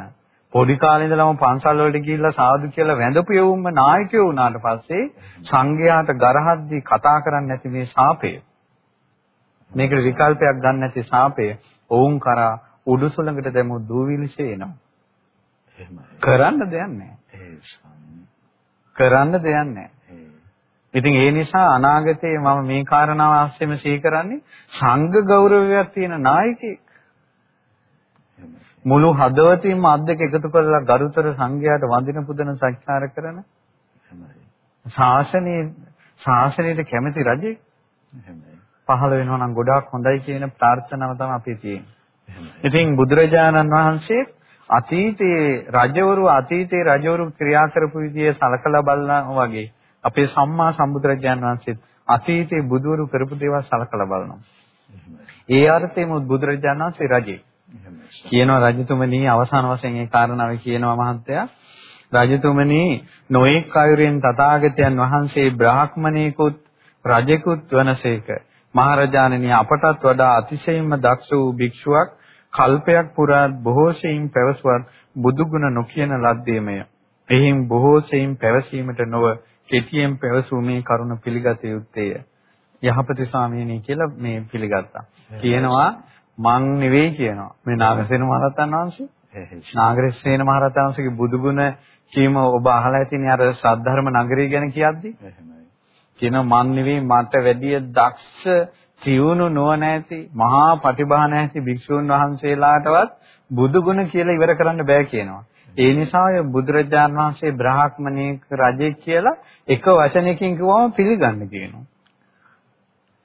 පොඩි කාලේ ඉඳලම පන්සල් වලට ගිහිල්ලා සාදු කියලා වැඳපු යවුම්ම නායකයෝ වුණාට පස්සේ සංඝයාට ගරහද්දී කතා කරන්නේ නැති මේ ශාපය. මේකට විකල්පයක් ගන්න නැති ශාපය. ඔවුන් කරා උඩුසුළඟට දැමු දූවිලිසේ එනවා. කරන්න දෙයක් නැහැ. කරන්න දෙයක් නැහැ. ඉතින් ඒ නිසා අනාගතයේ මම මේ කාරණාව ආශ්‍රයම සිහි කරන්නේ සංඝ ගෞරවයක් තියෙන නායකයෙක් මුළු හදවතින්ම අත් දෙක එකතු කරලා ගරුතර සංඝයාට වඳින පුදන සත්කාර කරන ශාසනයේ ශාසනයට කැමති රජෙක් පහළ වෙනවා නම් ගොඩාක් හොඳයි කියන ප්‍රාර්ථනාව තමයි අපි තියෙන්නේ. ඉතින් බුදුරජාණන් වහන්සේ අතීතයේ රජවරු අතීතයේ රජවරු ක්‍රියා කරපු විදිය සලකලා බලනවා වගේ අපේ සම්මා සම්බුදුරජාණන් වහන්සේත් අතීතයේ බුදවරු කරපු දේවල් සලකලා බලනවා. ඒ අර්ථයෙන් බුදුරජාණන් වහන්සේ රජෙක්. කියනවා රජතුමනි අවසාන වශයෙන් ඒ කාරණාව කියනවා මහත්තයා රජතුමනි නොඑක් අයුරෙන් තථාගතයන් වහන්සේ බ්‍රාහ්මණේකුත් රජෙකුත් වනසේක මහරජාණනි අපටත් වඩා අතිශයින්ම දක්ෂ වූ භික්ෂුවක් කල්පයක් පුරා බොහෝ සෙයින් පැවසුවත් බුදුගුණ නොකියන ලද්දේමය. එහින් බොහෝ සෙයින් පැවසීමට නොව කෙටියෙන් පැවසූ මේ කරුණ පිළිගත යුත්තේය. යහපති ස්වාමීනි කියලා මේ පිළිගත්තා. කියනවා මං නෙවෙයි කියනවා. මේ නාගසේන මහරහතන් වහන්සේ. නාගරසේන මහරහතන් වහන්සේගේ බුදුගුණ කීම ඔබ අහලා ඇතිනේ අර සද්ධර්ම නගරය ගැන කියද්දි. කියනවා මං නෙවෙයි මට වැඩිය දක්ෂ තියුණු නුවණ ඇති මහා පටිභාන ඇති භික්ෂුන් වහන්සේලාටවත් බුදුගුණ කියලා ඉවර කරන්න බෑ කියනවා. ඒ නිසා ඔය බුදුරජාන් වහන්සේ බ්‍රාහ්මණේක රජෙක් කියලා එක වචනයකින් කිව්වම පිළිගන්න කියනවා.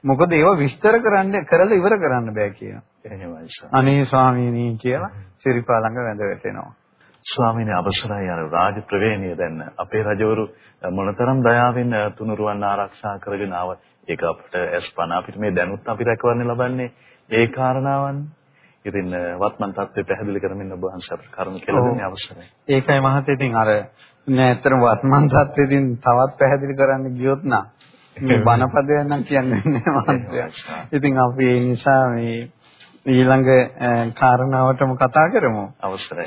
මොකද ඒව විස්තර කරන්න කරලා ඉවර කරන්න බෑ කියනවා. එහෙමයි අනේ ස්වාමීනි කියලා සිරිපා ළඟ වැඳ වැටෙනවා. ස්වාමීනි අවසරයි අර රාජ ප්‍රවේණිය දැන් අපේ රජවරු මොනතරම් දයාවෙන් තුනුරුවන් ආරක්ෂා කරගෙන ආව ඒක අපිට ඇස්පන අපිට මේ දැනුත් අපි රැකවන්න ලබන්නේ ඒ කාරණාවන් ඉතින් වත්මන් තත්ත්වය පැහැදිලි කරමින් ඔබ වහන්සේ අපට කරුණු කියලා දෙන්නේ අවශ්‍යයි. ඒකයි මහත්තයා ඉතින් අර නෑ ඇත්තටම වත්මන් තත්ත්වෙදින් තවත් පැහැදිලි කරන්න ගියොත් නම් මේ බණපදයක් නම් කියන්නේ නෑ මහත්තයා. ඉතින් අපි ඒ නිසා මේ ඊළඟ කාරණාවටම කතා කරමු. අවශ්‍යයි.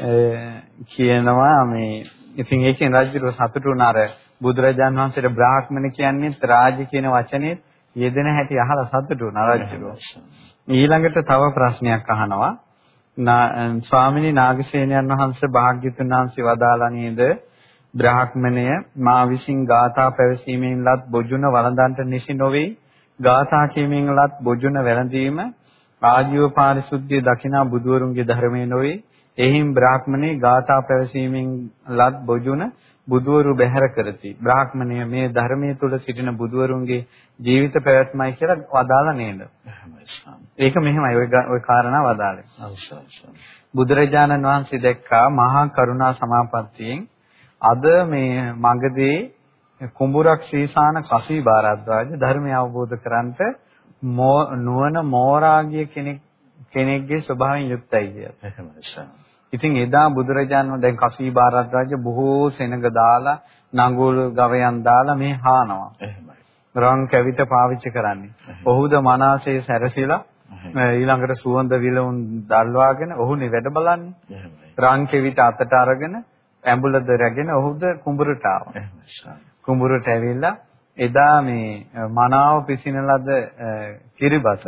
කියනවා මේ ඉතින් ඒකෙන් රාජ්‍යරුව සතුටු වුණාර බුදුරජාන් වහන්සේට බ්‍රාහ්මණ කියන්නේ රාජ්‍ය කියන වචනේ යෙදෙන හැටි අහලා සතුටු වුණා රාජ්‍යරුව. ඊළඟට තව ප්‍රශ්නයක් අහනවා. ස්වාමිනී නාගසේනයන් වහන්සේ භාග්‍යතුන් වහන්සේ වදාලා නේද බ්‍රාහ්මණය මා විසින් ගාථා පැවසීමෙන් ලත් බොජුන වළඳන්ට නිසි නොවේ ගාථා කීමෙන් ලත් බොජුන වැළඳීම ආජීව පාරිශුද්ධිය දකිනා බුදුවරුන්ගේ ධර්මයේ නොවේ එහිම් බ්‍රාහ්මණේ ගාථා පැවසීමෙන් ලත් බොජුන බුදුවරු බැහැර කරති. බ්‍රාහ්මණය මේ ධර්මයේ තුල සිටින බුදුවරුන්ගේ ජීවිත පැවැත්මයි කියලා වදාලා නේද? ඒක මෙහෙමයි ওই ওই කාරණා වදාළේ. බුදුරජාණන් වහන්සේ දැක්කා මහා කරුණා සමාපත්තියෙන් අද මේ මගදී කුඹුරක් ශ්‍රීසාන කසී බාරද්වාජ ධර්මය අවබෝධ කරන්ට නුවණ මෝරාගිය කෙනෙක් කෙනෙක්ගේ ස්වභාවයෙන් යුක්තයි කියලා. එහෙමයි. ඉතින් එදා බුදුරජාණන් දැන් කසී බාරත් රාජ්‍ය බොහෝ සෙනඟ දාලා නඟුල් ගවයන් දාලා මේ හානවා. එහෙමයි. රන් කැවිත පාවිච්චි කරන්නේ. ඔහුද මනසේ සැරසිලා ඊළඟට සුවඳ විලවුන් දල්වාගෙන ඔහුනේ වැඩ බලන්නේ. රන් කැවිත අතට අරගෙන ඇඹුලද රැගෙන ඔහුද කුඹුරට ආවා. කුඹුරට ඇවිල්ලා එදා මේ මනාව පිසින ලද කිරිබත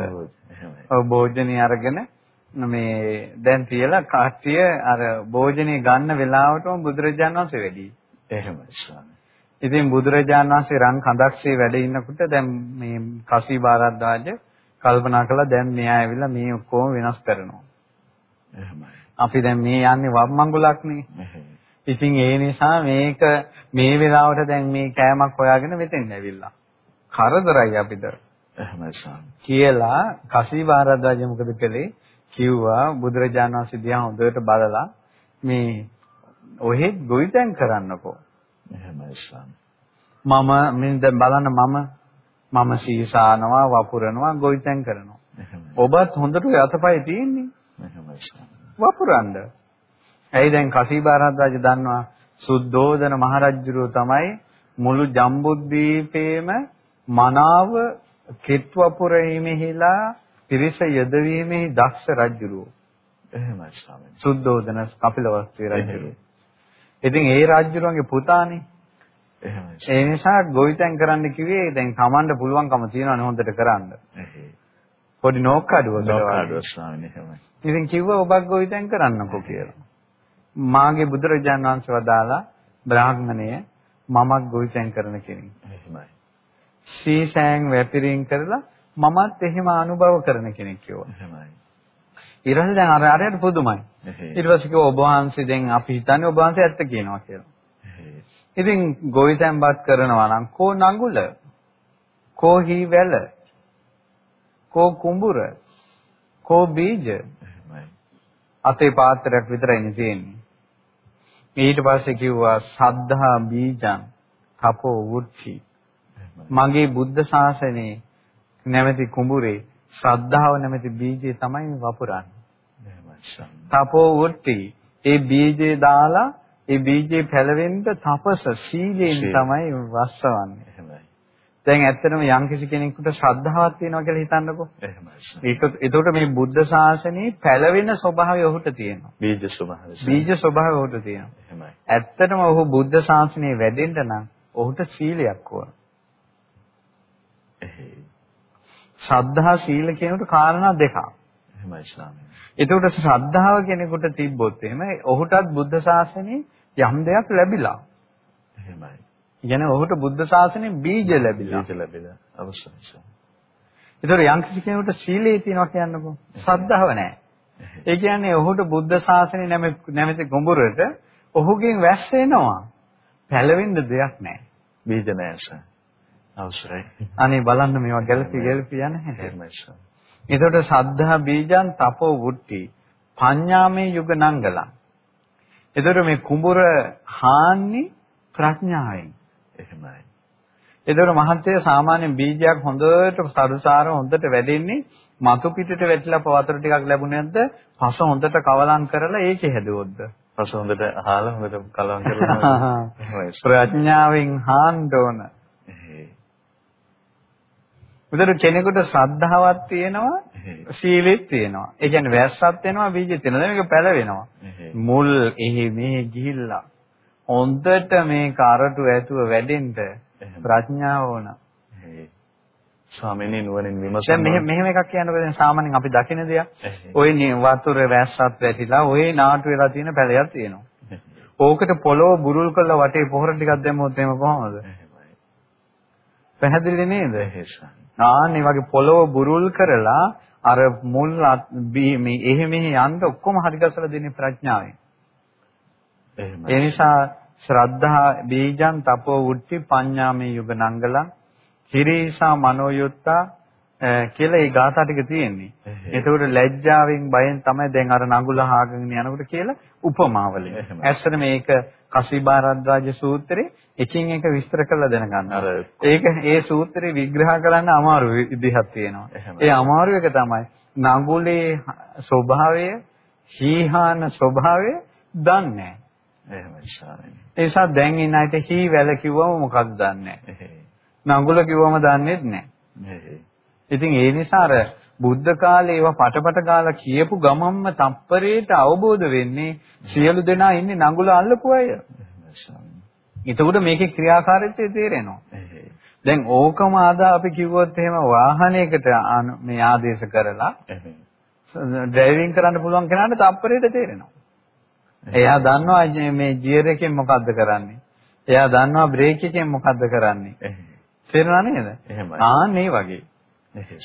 ඔව් භෝජනේ අරගෙන මේ දැන් තියලා කාට්ටිය අර භෝජනේ ගන්න වෙලාවටම බුදුරජාණන් වහන්සේ වැඩි. එහෙමයි ස්වාමී. ඉතින් බුදුරජාණන් වහන්සේ රන් කඳක්සේ වැඩ ඉන්නකොට දැන් මේ කසී බාරද්දාජ කල්පනා කළා දැන් මෙයා ඇවිල්ලා මේ ඔක්කොම වෙනස් කරනවා. එහෙමයි. අපි දැන් මේ යන්නේ වම්මංගුලක්නේ. ඉතින් ඒ නිසා මේක මේ වෙලාවට දැන් මේ කෑමක් හොයාගෙන මෙතෙන් ඇවිල්ලා. කරදරයි අපිට. එහෙමයි. කියලා කසී බාරද්දාජ මොකද කළේ? කිව්වා බුදුරජාණන් වහන්සේ දිහා හොඳට බලලා මේ ඔහෙ ගොවිතැන් කරන්නකෝ. එහෙමයි. මම මෙන්න දැන් බලන්න මම මම සීසානවා වපුරනවා ගොවිතැන් කරනවා. ඔබත් හොඳට යතපය තියෙන්නේ. එහෙමයි. වපුරන්න. ඇයි දැන් කසීබාරද්දාජ දන්නවා සුද්ධෝදන මහරජුරුව තමයි මුළු ජම්බුද්දීපේම මනාව කෙත්වපුරෙහිමෙහිලා පිරිස යෙදවීමේ දක්ෂ රජුරෝ. එහෙමයි ස්වාමීනි. සුද්ධෝදන කපිලවස්තු රජුරෝ. ඉතින් ඒ රජුරුවන්ගේ පුතානේ. එහෙමයි. ඒ නිසා ගොවිතැන් කරන්න කිව්වේ දැන් Tamanට පුළුවන්කම තියෙනවනේ හොඳට කරන්න. පොඩි නෝක්කඩුවකට නෝක්කඩුව ස්වාමීනි එහෙමයි. ඉතින් කිව්වා ඔබක් ගොවිතැන් කරන්නකෝ කියලා. මාගේ බුදුරජාණන් වහන්සේ වදාලා බ්‍රාහ්මණය මමක් ගොවිතැන් කරන කෙනෙක්. එහෙමයි. සීසෑන් වැපිරින් කරලා මමත් එහෙම අනුභව කරන කෙනෙක් කිව්වා. එහෙමයි. පස්සේ දැන් අර අරයට පුදුමයි. ඊට පස්සේ කිව්වා ඔබ වහන්සේ දැන් අපි හිතන්නේ ඔබ වහන්සේ ඇත්ත කියනවා කියලා. ඉතින් ගොවිතැන්පත් කරනවා නම් කෝ නඟුල කෝ හීවැල කෝ කුඹුර කෝ බීජ අතේ පාත්‍රයක් විතරයි තියෙන්නේ. ඊට පස්සේ කිව්වා සද්ධා බීජං තපෝ වුද්ධි මගේ බුද්ධ ශාසනයේ නැමැති කුඹුරේ ශ්‍රද්ධාව නැමැති බීජය තමයි වපුරන්නේ. තපෝ වෘත්ති ඒ බීජේ දාලා ඒ බීජේ පැලවෙන්න තපස සීලයෙන් තමයි වස්සවන්නේ. දැන් ඇත්තටම යම්කිසි කෙනෙකුට ශ්‍රද්ධාවක් තියෙනවා කියලා හිතන්නකෝ. එහෙමයි. ඒක එතකොට මේ බුද්ධ ශාසනයේ පැලවෙන ස්වභාවය ඔහුට තියෙනවා. බීජ ස්වභාවය. බීජ ස්වභාවය ඔහුට තියෙනවා. එහෙමයි. ඇත්තටම ඔහු බුද්ධ ශාසනයේ වැඩෙන්න නම් ඔහුට සීලයක් ඕන. ශ්‍රද්ධා සීල කියනකොට කාරණා දෙකක්. එහෙමයි ස්වාමීනි. එතකොට ශ්‍රද්ධාව කෙනෙකුට තිබ්බොත් එහෙම ඔහුටත් බුද්ධ ශාසනයේ යම් දෙයක් ලැබිලා. එහෙමයි. කියන්නේ ඔහුට බුද්ධ ශාසනයේ බීජ ලැබිලා. බීජ ලැබිලා. අවශ්‍යයි. ඒතර යම්කිසි කෙනෙකුට සීලයේ තියනවා කියන්නකෝ. සද්ධාව නැහැ. ඒ කියන්නේ ඔහුට බුද්ධ ශාසනය නැමැති ගොඹුරට ඔහුගෙන් වැස් වෙනවා. පැලවෙන්න දෙයක් නැහැ. බීජ නැහැ අවශ්‍යයි. අනේ බලන්න මේවා ගැලපි ගැලපි යන හැටි. ඒතකොට සද්ධා බීජං තපෝ වුට්ටි පඤ්ඤාමේ යුග නංගලං. ඒතකොට මේ කුඹුර හාන්නේ ප්‍රඥාවෙන්. එහෙමයි. ඒතකොට මහත්ය සාමාන්‍ය බීජයක් හොඳට සරුසාර හොඳට වැඩෙන්නේ මතු පිටට වැටිලා පවතර ටිකක් ලැබුණේ නැද්ද? පස හොඳට කවලම් කරලා ඒකේ හැදුවොත්ද? පස හොඳට අහලා හොඳට කලවම් කරලා ප්‍රඥාවෙන් හාන්න ඕන. උදේට කෙනෙකුට ශ්‍රද්ධාවක් තියෙනවා සීලෙත් තියෙනවා. ඒ කියන්නේ වැස්සක් වෙනවා බීජෙත් තියෙනවා. මේක පැලවෙනවා. මුල් එහි මෙහි ගිහිල්ලා හොඳට මේ කරටු ඇතුව වැඩෙන්න ප්‍රඥාව ඕන. ස්වාමීනි නුවණින් විමසන්න. දැන් මෙහෙම මෙහෙම එකක් කියනකොට දැන් සාමාන්‍යයෙන් අපි දකින දෙයක්. ওই වතුර වැස්සත් වැටිලා ওই නාටු වෙලා තියෙන පැලයක් තියෙනවා. ඕකට පොළොව බුරුල් කරලා වටේ පොහොර ටිකක් දැම්මොත් එහෙම කොහොමද? පැහැදිලි නේද? ආන්නේ වගේ පොළොව බුරුල් කරලා අර මුල් මේ එහෙ මෙහෙ යන්න ඔක්කොම හරි ගසලා දෙන්නේ ප්‍රඥාවෙන්. ඒ නිසා ශ්‍රද්ධා බීජං තපෝ උට්ටි පඤ්ඤාමේ යුග නංගලං හිරීසා මනෝයුත්තා කියලා ඒ ගාථා ටික තියෙන්නේ. ඒතකොට ලැජ්ජාවෙන් බයෙන් තමයි දැන් අර නඟුල හාගෙන යනකොට කියලා උපමාවලින්. ඇත්තට මේක කසිබාරද්වාජ සූත්‍රේ එකින් එක විස්තර කරලා දැනගන්න. අර ඒක ඒ සූත්‍රේ විග්‍රහ කරන්න අමාරු විදිහක් තියෙනවා. ඒ අමාරු එක තමයි නඟුලේ ස්වභාවය, හීහාන ස්වභාවය දන්නේ එහෙමයි ශාරණි. ඒ නිසා දැන් ඉන්න අයට හී වැල කිව්වම මොකක්ද දන්නේ නැහැ. නඟුල කිව්වම දන්නේත් නැහැ. ඉතින් ඒ නිසා අර බුද්ධ කාලේ ඒවා පටපට ගාලා කියපු ගමම්ම තප්පරේට අවබෝධ වෙන්නේ සියලු දෙනා ඉන්නේ නඟුල අල්ලපු අය. එතකොට මේකේ ක්‍රියාකාරීත්වය තේරෙනවා. දැන් ඕකම ආද අපි කිව්වොත් එහෙම වාහනයකට මේ ආදේශ කරලා ඩ්‍රයිවිං කරන්න පුළුවන් කෙනාට තප්පරේට තේරෙනවා. එයා දන්නවා මේ ගියර් එකෙන් මොකද්ද කරන්නේ. එයා දන්නවා බ්‍රේක් එකෙන් මොකද්ද කරන්නේ. තේරුණා නේද? ආන් මේ වගේ.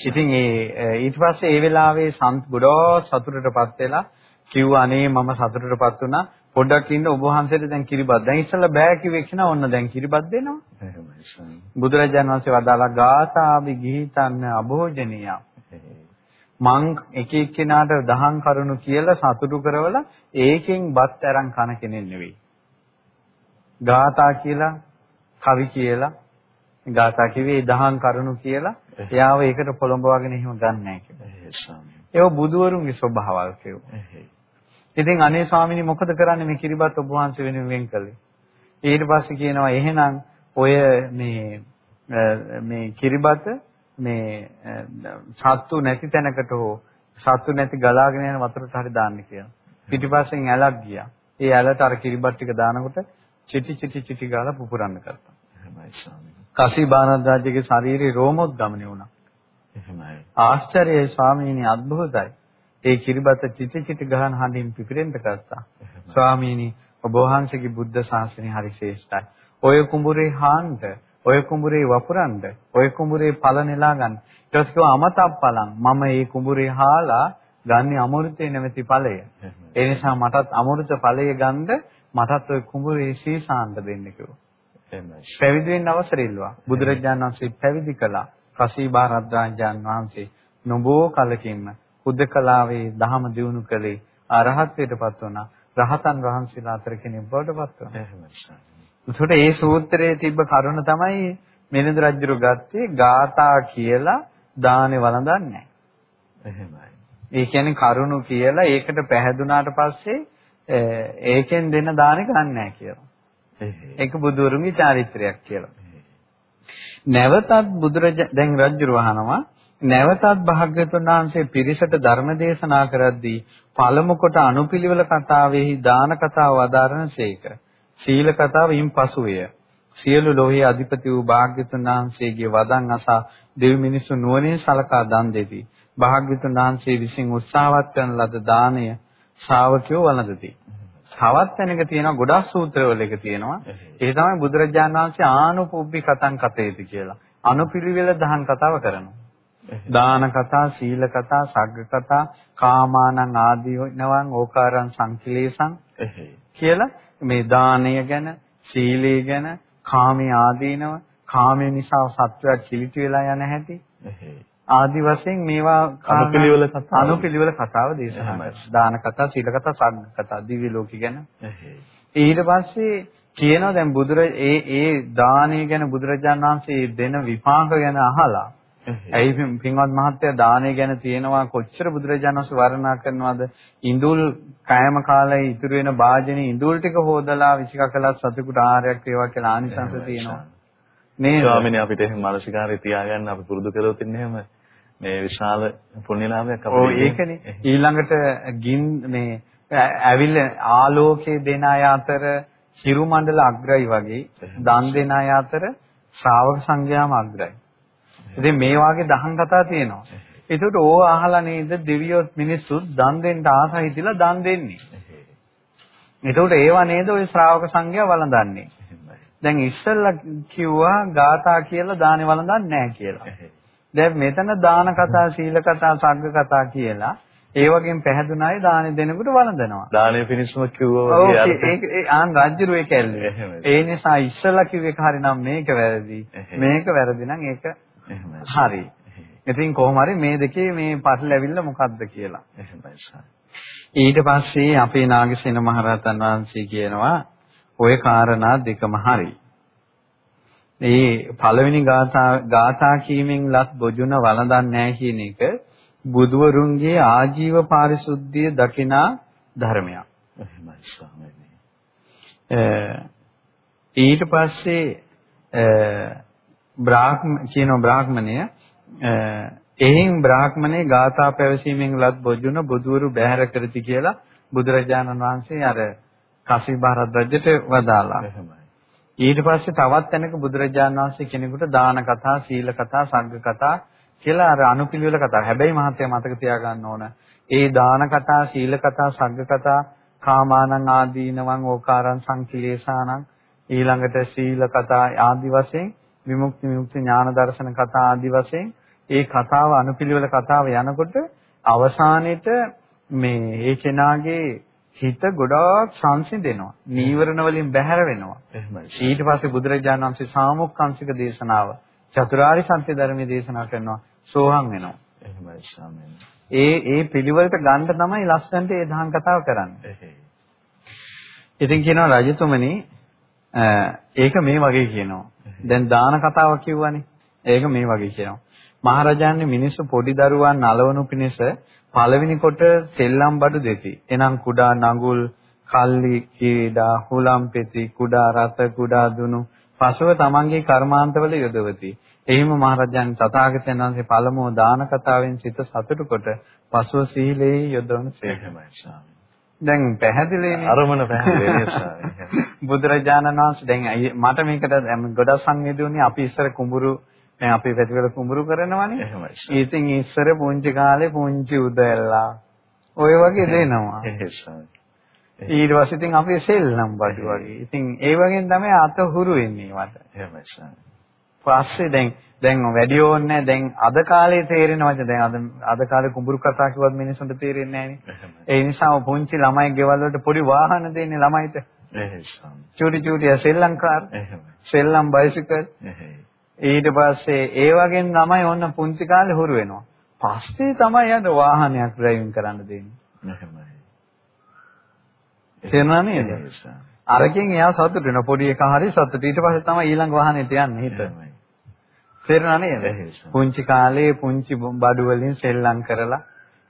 ඉතින් ඒ ඊට පස්සේ ඒ වෙලාවේ සන්ත් ගොඩක් සතුටටපත් වෙලා කිව්වා අනේ මම සතුටටපත් වුණා. පොඩ්ඩක් ඉන්න ඔබ වහන්සේට දැන් කිරිබත්. දැන් ඉස්සෙල්ලා බෑ කිව්වේ කෙනා ඔන්න දැන් කිරිබත් දෙනවා. එහෙමයි බුදුරජාණන් වහන්සේ වදාලා ගාථාවි ගීතන්න අභෝජනීය මං එක එක්කෙනාට දහම් කරුණු කියලා සතුටු කරවලා ඒකෙන් බත් අරන් කන කෙනෙක් නෙවෙයි ගාථා කියලා කවි කියලා ගාථා කිව්වේ දහම් කරුණු කියලා එයාව ඒකට පොළඹවාගෙන එහෙම ගන්න කියලා. ඒක බුදුවරුන්ගේ ස්වභාවල් කියුවා. ඉතින් අනේ ස්වාමීනි මොකද කරන්නේ මේ කිරිබත් ඔබ වහන්සේ වෙනුවෙන් වෙන් කළේ? ඊට පස්සේ කියනවා එහෙනම් ඔය මේ මේ කිරිබත මේ සත්තු නැති තැනකට හෝ සත්තු නැති ගලාගෙන යන වතුරට හරි දාන්න කියලා. පිටිපස්සෙන් ඇලක් ගියා. ඒ ඇලට අර කිරිබත් ටික දානකොට චිටි චිටි චිටි ගාලා පුපුරන්න කරා. එහෙමයි ස්වාමීනි. කසී බානද්දාජගේ ශරීරේ රෝමෝද්ගමනය වුණා. එහෙමයි. ආශ්චර්යයි ස්වාමීනි අద్භූතයි. ඒ කිරිබත චිටි චිටි ගහන හඬින් පිපිරෙන්න ගත්තා. ස්වාමීනි ඔබ වහන්සේගේ බුද්ධ ශාසනය හරි ශ්‍රේෂ්ඨයි. ඔය කුඹුරේ හාන්ට, ඔය කුඹුරේ වපුරන්න, ඔය කුඹුරේ පල නෙලා ගන්න. ඊට පස්සේ අමතක් පලන් මම මේ කුඹුරේ හාලා ගන්නේ අමෘතේ නැමැති ඵලය. ඒ නිසා මටත් අමෘත ඵලය ගන්න මටත් ඔය කුඹුරේ සීසාන්ත දෙන්න කිව්වා. පැවිදි වෙන්න අවසර ඉල්ලුවා. බුදුරජාණන් වහන්සේ පැවිදි කළා. කසීබා රද්දාජාන් වහන්සේ නොබෝ කලකින්ම හුදකලාවේ දහම දියුණු කළේ අරහත්ත්වයටපත් වුණා. රහතන් වහන්සේලා අතර කෙනෙක් බවට පත් වුණා. ඒකට ඒ සූත්‍රයේ තිබ්බ කරුණ තමයි මෙලින්ද රජුරු ගත්තේ ගාථා කියලා දානේ වළඳන්නේ එහෙමයි. ඒ කියන්නේ කරුණු කියලා ඒකට පැහැදුනාට පස්සේ ඒකෙන් දෙන දානේ ගන්න නැහැ කියලා. ඒක බුදුරුන්ගේ චාරිත්‍රයක් කියලා. නැවතත් බුදුරජා දැන් රජුර වහනවා නැවතත් භාග්‍යතුන් වහන්සේ පිරිසට ධර්ම දේශනා කරද්දී පළමු කොට අනුපිළිවෙල කතාවෙහි දාන කතාව වදාරනසේක. සීල කතාවින් පසුය. සියලු ලෝහයේ අධිපති වූ භාග්‍යතුන් වහන්සේගේ වදන් අසා දෙවි මිනිසු නුවණින් සලකා දන් දෙති. භාග්‍යතුන් වහන්සේ විසින් උත්සාහවත් කරන ලද දාණය ශ්‍රාවකයෝ වළඳති. තවත් තැනක තියෙනවා ගොඩක් සූත්‍රවල එක තියෙනවා. ඒ තමයි බුදුරජාණන් වහන්සේ ආනුපුබ්බි කතං කතේති කියලා. අනුපිළිවෙල දහම් කතාව කරනවා. දාන කතා, සීල කතා, සග්ග කතා, කාමානං ආදීනවං ඕකාරං සංකිලේසං කියලා මේ දානය ගැන, සීලය ගැන, කාමී ආදීනව, කාමයේ නිසා සත්වයක් කිලිටි වෙලා යන හැටි. ආදි වශයෙන් මේවා අනුපිළිවෙල කතාව. අනුපිළිවෙල කතාව දේශනා කරනවා. දාන කතා, සීල කතා, සග්ග කතා, දිව්‍ය ලෝකي ගැන. ඊට පස්සේ කියනවා දැන් බුදුර ඒ ඒ දානය ගැන බුදුරජාණන් වහන්සේ දෙන විපාක ගැන අහලා ඇයි? පින්වත් මහත්තයා දානය ගැන තියෙනවා? කොච්චර බුදුරජාණන් වහන්සේ වර්ණනා කරනවද? ඉඳුල් කයම කාලේ ඉතුරු වෙන වාජනේ ඉඳුල් ටික හොදලා විසික කළා සතුටුට ආහාරයක් වේවා කියලා ආනිසංස තියෙනවා. මේ ස්වාමීනි අපිට එහෙම මානසිකාරය තියාගන්න අපි පුරුදු කරොත් ඉන්නේ එහෙම. මේ විශාල පුණ්‍යලාභයක් අපිට ඔව් ඒකනේ. ඊළඟට ගින් මේ ඇවිල්ලා ආලෝකයේ දෙන අය අතර හිරු මණ්ඩල අග්‍රයි වගේ දන් දෙන අය අතර ශ්‍රාවක සංඝයාම අග්‍රයි. ඉතින් මේ වාගේ දහම් කතා තියෙනවා. ඒකට ඕව අහලා නේද දෙවියෝ මිනිස්සුත් දන් දෙන්න ආසයි හිතිලා දන් දෙන්නේ. ඒකට ඒවා නේද ওই ශ්‍රාවක සංඝයා වළඳන්නේ. දැන් ඉස්සෙල්ලා කිව්වා ගාථා කියලා දානේ වළඳන්නේ නැහැ කියලා. දැන් මෙතන දාන කතා, සීල කතා, සග්ග කතා කියලා ඒ වගේම පැහැදුනායි දාන දෙනකොට වළඳනවා. දානය පිණිසම කිව්වා වගේ ඒක ආන් රාජ්‍යරු ඒක ඇල්ලුවේ. ඒ නිසා ඉස්සලා කිව්ව එක හරිනම් මේක වැරදි. මේක වැරදි නම් ඒක හරි. ඉතින් කොහොම හරි මේ දෙකේ මේ පටලැවිල්ල මොකද්ද කියලා. ඊට පස්සේ අපේ නාගසේන මහරහතන් වහන්සේ කියනවා ওই කාරණා දෙකම හරි. මේ පළවෙනි ගාථා ගාථා කීමෙන් ලත් බොජුන වළඳන්නේ නැහැ කියන එක බුදුවරුන්ගේ ආජීව පාරිශුද්ධිය දකිනා ධර්මයක්. එහෙමයි ස්වාමීනි. ඊට පස්සේ බ්‍රාහ්ම කියන බ්‍රාහ්මණය එහින් බ්‍රාහ්මණේ ගාථා පැවසීමෙන් ලත් බොජුන බුදුවරු බැහැර කරති කියලා බුදුරජාණන් වහන්සේ අර කසිභාරත් රජුට වදාලා. ඊට පස්සේ තවත් තැනක බුදුරජාණන් වහන්සේ කෙනෙකුට දාන කතා, සීල කතා, සංඝ කතා කියලා අර අනුපිළිවෙල කතා. හැබැයි මහත්තයා මතක තියාගන්න ඕන. ඒ දාන කතා, සීල කතා, සග්ග කතා, කාමානං ආදීනවං ඕකාරං සංකිලේශානං ඊළඟට සීල කතා ආදි වශයෙන් විමුක්ති විමුක්ති ඥාන දර්ශන කතා ආදි වශයෙන් ඒ කතාව අනුපිළිවෙල කතාව යනකොට අවසානයේට මේ ඒ කෙනාගේ හිත ගොඩාක් සංසිඳෙනවා. නීවරණ වලින් බැහැර වෙනවා. එහෙමයි. ඊට පස්සේ බුදුරජාණන් වහන්සේ සාමුක්ඛංශික දේශනාව චතුරාර්ය සත්‍ය ධර්මයේ දේශනා කරනවා සෝහන් වෙනවා. එහෙමයි. ඒ ඒ පිළිවෙලට ගන්න තමයි ලස්සන්ට ඒ දහම් කතාව කරන්නේ. ඉතින් කියනවා රජතුමනි ඒක මේ වගේ කියනවා. දැන් දාන කතාව කිව්වනේ. ඒක මේ වගේ කියනවා. මහරජාණන් මිනිස්සු පොඩි දරුවන් නලවනු පිණිස පළවෙනි කොට සෙල්ලම් බඩු දෙති. එනම් කුඩා නඟුල්, කල්ලි, කීඩා, හුලම් පෙති, කුඩා රත, කුඩා දුනු පසුව තමන්ගේ කර්මාන්තවල යොදවති. එහිම මහරජාණන් තථාගතයන් වහන්සේ පළමුව දාන කතාවෙන් සිත සතුටු කොට පසුව සීලේ යොදවන සේකමයි ස්වාමී. දැන් පැහැදිලිනේ අරමුණ පැහැදිලිනේ ස්වාමී. බුදුරජාණන් වහන්සේ දැන් මට මේකට ගොඩක් සංවේදී අපි ඉස්සර කුඹුරු දැන් අපි පැතිවල කුඹුරු කරනවනේ. එහෙමයි. ඉතින් ඉස්සර පුංචි කාලේ පුංචි උදැල්ලා ඔය වගේ දෙනවා. එහෙමයි. ඊට පස්සේ ඉතින් අපි සෙල්ලම් බඩු වගේ. ඉතින් ඒ වගේන් තමයි අත හුරු වෙන්නේ වට. එහෙමයි සර්. පස්සේ දැන් දැන් වැඩි ඕනේ දැන් අද කාලේ තේරෙනවද දැන් අද අද කාලේ කුඹුරු කතා කිව්වත් මිනිස්සුන්ට තේරෙන්නේ නැහැ ඒ නිසා පුංචි ළමයි ගෙවල් වලට පොඩි වාහන දෙන්නේ ළමයිට. එහෙසම්. චූටි චූටි සෙල්ලම් කාර්. එහෙමයි. සෙල්ලම් බයිසිකල්. එහෙයි. ඊට පස්සේ ඒ වගේම ළමයි ඔන්න පුංචි කාලේ හුරු වෙනවා. පස්සේ තමයි යන වාහනයක් ඩ්‍රයිවිං කරන්න දෙන්නේ. එහෙමයි. තේරුණා නේද? අරකින් එයා සතුට වෙන පොඩි එක හරි සතුට. ඊට පස්සේ තමයි ඊළඟ වාහනේට යන්නේ හිත. තේරුණා නේද? පුංචි කාලේ පුංචි බඩු වලින් සෙල්ලම් කරලා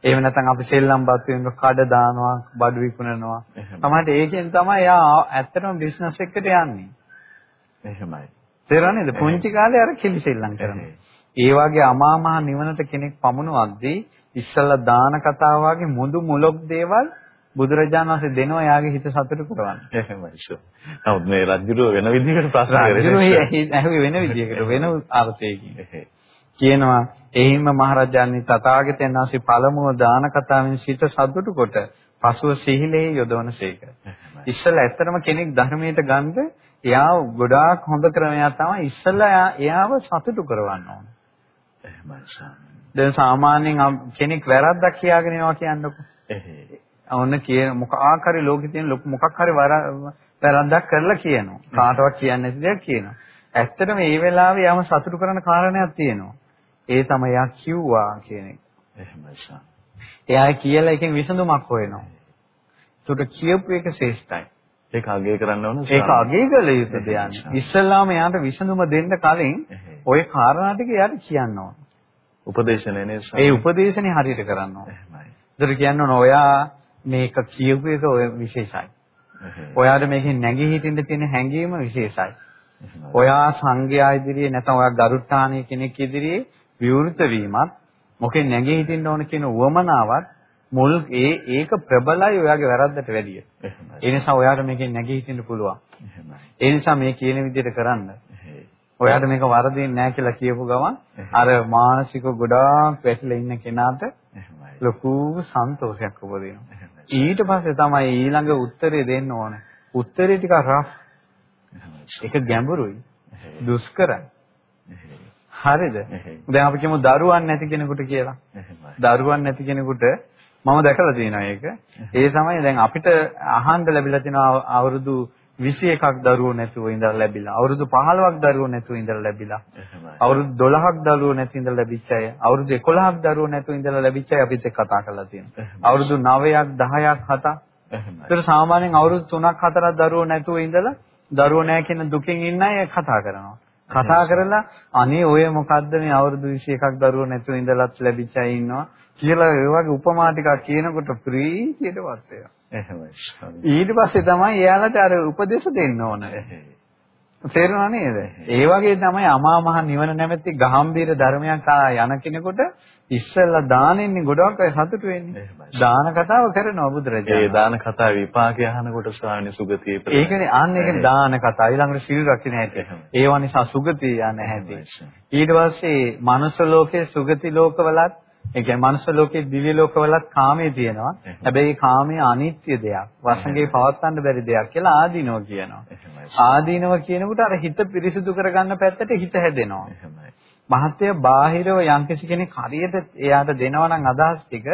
එහෙම නැත්නම් අපි සෙල්ලම් බත් වෙන කඩ දානවා, බඩු විකුණනවා. තමයි ඒකෙන් තමයි එයා ඇත්තටම බිස්නස් එකට යන්නේ. එහෙමයි. තේරුණා නේද? පුංචි කාලේ අර කිලි සෙල්ලම් කරනවා. ඒ වගේ අමා මහ නිවනට කෙනෙක් පමුණුවද්දී ඉස්සල්ලා දාන කතාව වගේ මුදු මුලොක් දේවල් බුදුරජාණන් වහන්සේ දෙනවා යාගේ හිත සතුට කරවන්න. එහෙමයි ෂෝ. නමුත් මේ රජුරෝ වෙන විදිහකට ප්‍රශ්න කරේ. රජුරෝ වෙන විදිහකට වෙන අර්ථයකින්. කියනවා එහිම මහරජාණන් තථාගතයන් වහන්සේ පළමුව දාන කතාවෙන් සිත සතුට කොට පසුව සිහිලේ යොදවනසේක. ඉස්සෙල්ලා ඇත්තටම කෙනෙක් ධර්මයට ගන්න එයා ගොඩාක් හොඳ ක්‍රමයක් තමයි ඉස්සෙල්ලා එයාව සතුටු කරවන්න ඕන. එහෙමයි. දැන් සාමාන්‍යයෙන් කෙනෙක් වැරද්දක් කියාගෙන යනවා කියන්නකො. ඔන්න කියන මොකක් හරි ලෝකෙ තියෙන මොකක් හරි වැරද්දක් කරලා කියනවා. කාටවත් කියන්නේ නැති දෙයක් කියනවා. ඇත්තටම මේ වෙලාවේ යම සතුටු කරන කාරණයක් තියෙනවා. ඒ තමයි යා කිව්වා කියන එක. එහෙමයි. එයා කියලා එකෙන් විසඳුමක් හොයනවා. ඒකට කියපු එක ශ්‍රේෂ්ඨයි. ඒක අගය කරන්න ඕන ඒක අගය කළ යුතු දෙයක්. ඉස්සල්ලාම එයාට විසඳුම දෙන්න කලින් ওই කාරණා ටික එයාට කියන්න ඕන. උපදේශනේ නේ ඒ උපදේශනේ හරියට කරන්න ඕන. එහෙමයි. ඒතර කියන්න ඕන ඔයා මේක කියපු එක ඔය විශේෂයි. ඔයාට මේකෙන් නැගී හිටින්න තියෙන හැඟීම විශේෂයි. ඔයා සංඝයා ඉදිරියේ නැත්නම් ඔයා ගරුත්තාණී කෙනෙක් ඉදිරියේ විවෘත වීමත් මොකෙන් නැගී හිටින්න ඕන කියන උවමනාවක් මුල් ඒ ඒක ප්‍රබලයි ඔයාගේ වැරද්දට වැඩිය. ඒ නිසා ඔයාට මේකෙන් නැගී හිටින්න පුළුවන්. ඒ නිසා මේ කියන විදිහට කරන්න. ඔයාට මේක වරදින්නේ නැහැ කියලා කියපු ගමන් අර මානසික ගොඩාක් වැටලා ඉන්න කෙනාට ලොකු සන්තෝෂයක් උපදිනවා. ඊට පස්සේ තමයි ඊළඟ උත්තරේ දෙන්න ඕනේ. උත්තරේ ටික රෆ්. ඒක ගැඹුරුයි. දුෂ්කරයි. හරිද? දැන් අපි කියමු දරුවන් නැති කෙනෙකුට කියලා. දරුවන් නැති කෙනෙකුට මම දැකලා තියෙනවා ඒක. ඒ තමයි දැන් අපිට අහන්න ලැබිලා තියෙන අවුරුදු 21ක් දරුවෝ නැතුව ඉඳලා ලැබිලා. අවුරුදු 15ක් දරුවෝ නැතුව ඉඳලා ලැබිලා. අවුරුදු 12ක් දරුවෝ නැති ඉඳලා ලැබිච්ච අය. අවුරුදු 11ක් දරුවෝ නැතුව ඉඳලා ලැබිච්ච අය අපිත් එක්ක කතා කරලා තියෙනවා. අවුරුදු 9ක් 10ක් 7ක්. ඒතර සාමාන්‍යයෙන් අවුරුදු 3ක් 4ක් දරුවෝ නැතුව ඉඳලා දරුවෝ නැහැ කියන දුකින් ඉන්න අය කතා කරනවා. කතා කරලා අනේ ඔය මොකද්ද මේ අවුරුදු 21ක් දරුවෝ නැතුව ඉඳලත් ලැබිච්ච අය ඉන්නවා. කියලා ඒ වගේ උපමා ටිකක් කියනකොට ප්‍රීතියටපත් වෙනවා. එහෙමයි. ඊට පස්සේ තමයි එයාලට අර උපදේශ දෙන්න ඕන. තේරුණා නේද? ඒ වගේ තමයි අමා මහ නිවන නැමැති ගාම්භීර ධර්මයක් යන කෙනෙකුට ඉස්සෙල්ලා දානෙන්නේ ගොඩක් අය සතුටු වෙන්නේ. දාන කතාව කරනවා බුදුරජාණන්. ඒ දාන කතාව විපාකය අහනකොට ස්වාමීන් සුගතිය ප්‍රතිපද. ඒකනේ අන්න ඒකනේ දාන කතාව. ඊළඟට සිල් රකින්න හැටි. ඒවා නිසා සුගතිය යන හැටි. ඊට පස්සේ මනුස්ස ලෝකේ සුගති ලෝකවලත් ඒ කියන්නේ මනුස්ස ලෝකේ දිව්‍ය ලෝකවලත් කාමයේ තියෙනවා. හැබැයි කාමයේ අනිත්‍ය දෙයක්. වසඟේ පවත්වන්න බැරි දෙයක් කියලා ආදීනව කියනවා. ආදීනව කියනකොට අර හිත පිරිසිදු කරගන්න පැත්තට හිත හැදෙනවා. මහත්ය බාහිරව යම්කිසි කෙනෙක් හරියට එයාට දෙනවා නම් අදහස් ටික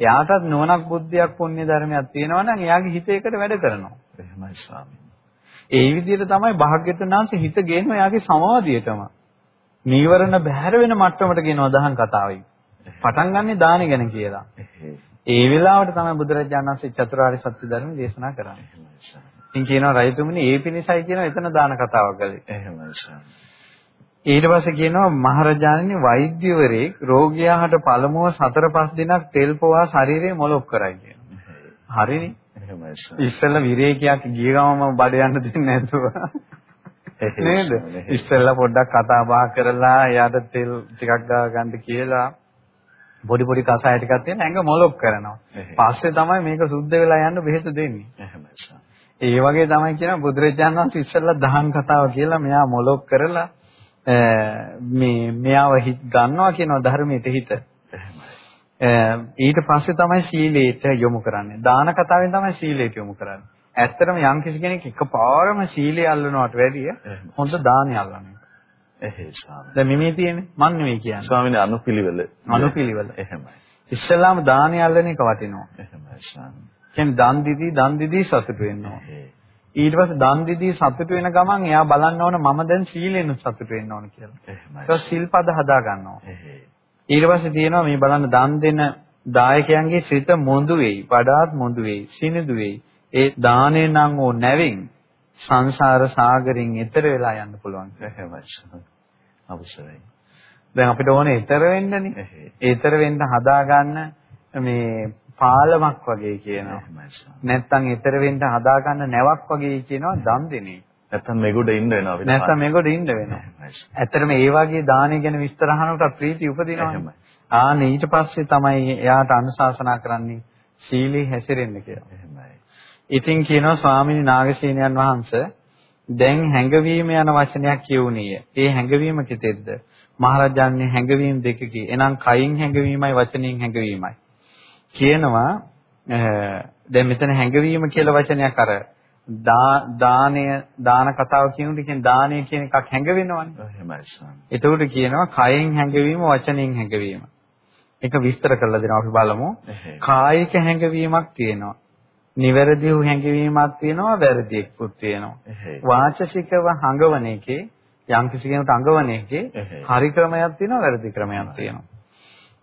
එයාටත් නුවණක් බුද්ධියක් පුණ්‍ය ධර්මයක් තියෙනවා නම් එයාගේ හිත ඒකට වැඩ කරනවා. එහෙමයි ස්වාමී. ඒ විදිහට තමයි භාග්‍යතුන් වහන්සේ හිත ගේනවා එයාගේ සමාධියටම. නීවරණ බැහැර වෙන මට්ටමට ගෙනවා දහම් කතාවයි. පටන් ගන්නෙ දාන ගැන කියලා. ඒ වෙලාවට තමයි බුදුරජාණන් වහන්සේ චතුරාර්ය සත්‍ය ධර්ම දේශනා කරන්නේ. ඉතින් කියනවා රජතුමනි ඒ පිණිසයි කියනවා එතන දාන කතාවක් ගලේ. එහෙමයි ඊට පස්සේ කියනවා මහරජාණනි වෛද්‍යවරයෙක් රෝගියාට පළමුව සතර පහ දිනක් තෙල් පොවා ශරීරය මොලොක් කරයි කියනවා. හරිනේ. එහෙමයි. ඉස්සෙල්ලා විරේකයක් ගිය ගමම බඩ යන්න දෙන්නේ නැතුව. නේද? ඉස්සෙල්ලා පොඩ්ඩක් කතා බහ කරලා එයාට තෙල් ටිකක් ගා ගන්න කියලා පොඩි පොඩි කසාය ටිකක් තියෙන ඇඟ මොලොක් කරනවා. පස්සේ තමයි මේක සුද්ධ වෙලා යන්න බෙහෙත දෙන්නේ. ඒ වගේ තමයි කියන බුදුරජාණන් වහන්සේ ඉස්සෙල්ලා දහම් කතාව කියලා මෙයා මොලොක් කරලා මේ මෙයාව හිත ගන්නවා කියන ධර්මයට හිත. ඊට පස්සේ තමයි සීලයට යොමු කරන්නේ. දාන කතාවෙන් තමයි සීලයට යොමු කරන්නේ. ඇත්තටම යම් කිසි කෙනෙක් එකපාරම සීලය අල්ලනවට වැඩිය හොඳ දානය අල්ලනවා. එහේ ස්වාමී. දැන් මෙමේ තියෙන්නේ මන් නෙවෙයි කියන්නේ. ස්වාමීන් අනුපිළිවෙල. අනුපිළිවෙල. එහෙමයි. ඉස්ලාම දානය අල්ලන එක වටිනවා. එහෙමයි ස්වාමී. කියන්නේ දන් දීදී දන් දීදී සතුට වෙනවා. ඊට පස්සේ දන් දීදී සතුට වෙන ගමන් එයා බලන්න ඕන මම දැන් සීලෙන් සතුට වෙන්න ඕන කියලා. එහෙමයි. ඒක සිල්පද හදා ගන්නවා. ඊට පස්සේ තියෙනවා මේ බලන්න දන් දෙන දායකයන්ගේ සිත මොඳු වෙයි, වඩාත් මොඳු වෙයි, සිනිදු වෙයි. ඒ දානේ නම් ඕ නැවින් සංසාර සාගරෙන් එතර වෙලා යන්න පුළුවන්. එහෙමයි. අවශ්‍යයි. දැන් අපිට ඕනේ ඊතර වෙන්නනේ. ඊතර වෙන්න හදාගන්න මේ පාලමක් වගේ කියනවා. නැත්තම් ඊතර වෙන්න හදාගන්න නැවක් වගේ කියනවා දන් දෙනේ. නැත්තම් මෙගොඩ ඉන්න වෙනවා අපිට. නැත්තම් මෙගොඩ ඉන්න වෙනවා. ඇත්තටම ඒ වගේ දානෙ ගැන විස්තර අහනකොට ප්‍රීති උපදිනවා. ආන ඊට පස්සේ තමයි එයාට අනුශාසනා කරන්නේ සීලේ හැසිරෙන්න කියලා. ඉතින් කියනවා ස්වාමීනි නාගසේනයන් වහන්සේ දැන් හැඟවීම යන වචනයක් කියුණේය. ඒ හැඟවීම කෙතෙක්ද? මහරජාණන් හැඟවීම් දෙකකි. එනම් කයින් හැඟවීමයි වචනෙන් හැඟවීමයි. කියනවා දැන් මෙතන හැඟවීම කියලා වචනයක් අර දානය දාන කතාව කියනකොට කියන්නේ දානය කියන එකක් හැඟවෙනවනේ. එහෙමයි ස්වාමී. එතකොට කියනවා කයෙන් හැඟවීම වචනෙන් හැඟවීම. ඒක විස්තර කරලා දෙනවා අපි බලමු. කායික හැඟවීමක් තියෙනවා. නිවැරදි වූ හැඟවීමක් තියෙනවා වැරදි එක්කුත් තියෙනවා. වාචසිකව හඟවන එකේ යම් කිසි කෙනෙකුට අඟවන එකේ හරි ක්‍රමයක් තියෙනවා වැරදි ක්‍රමයක් තියෙනවා.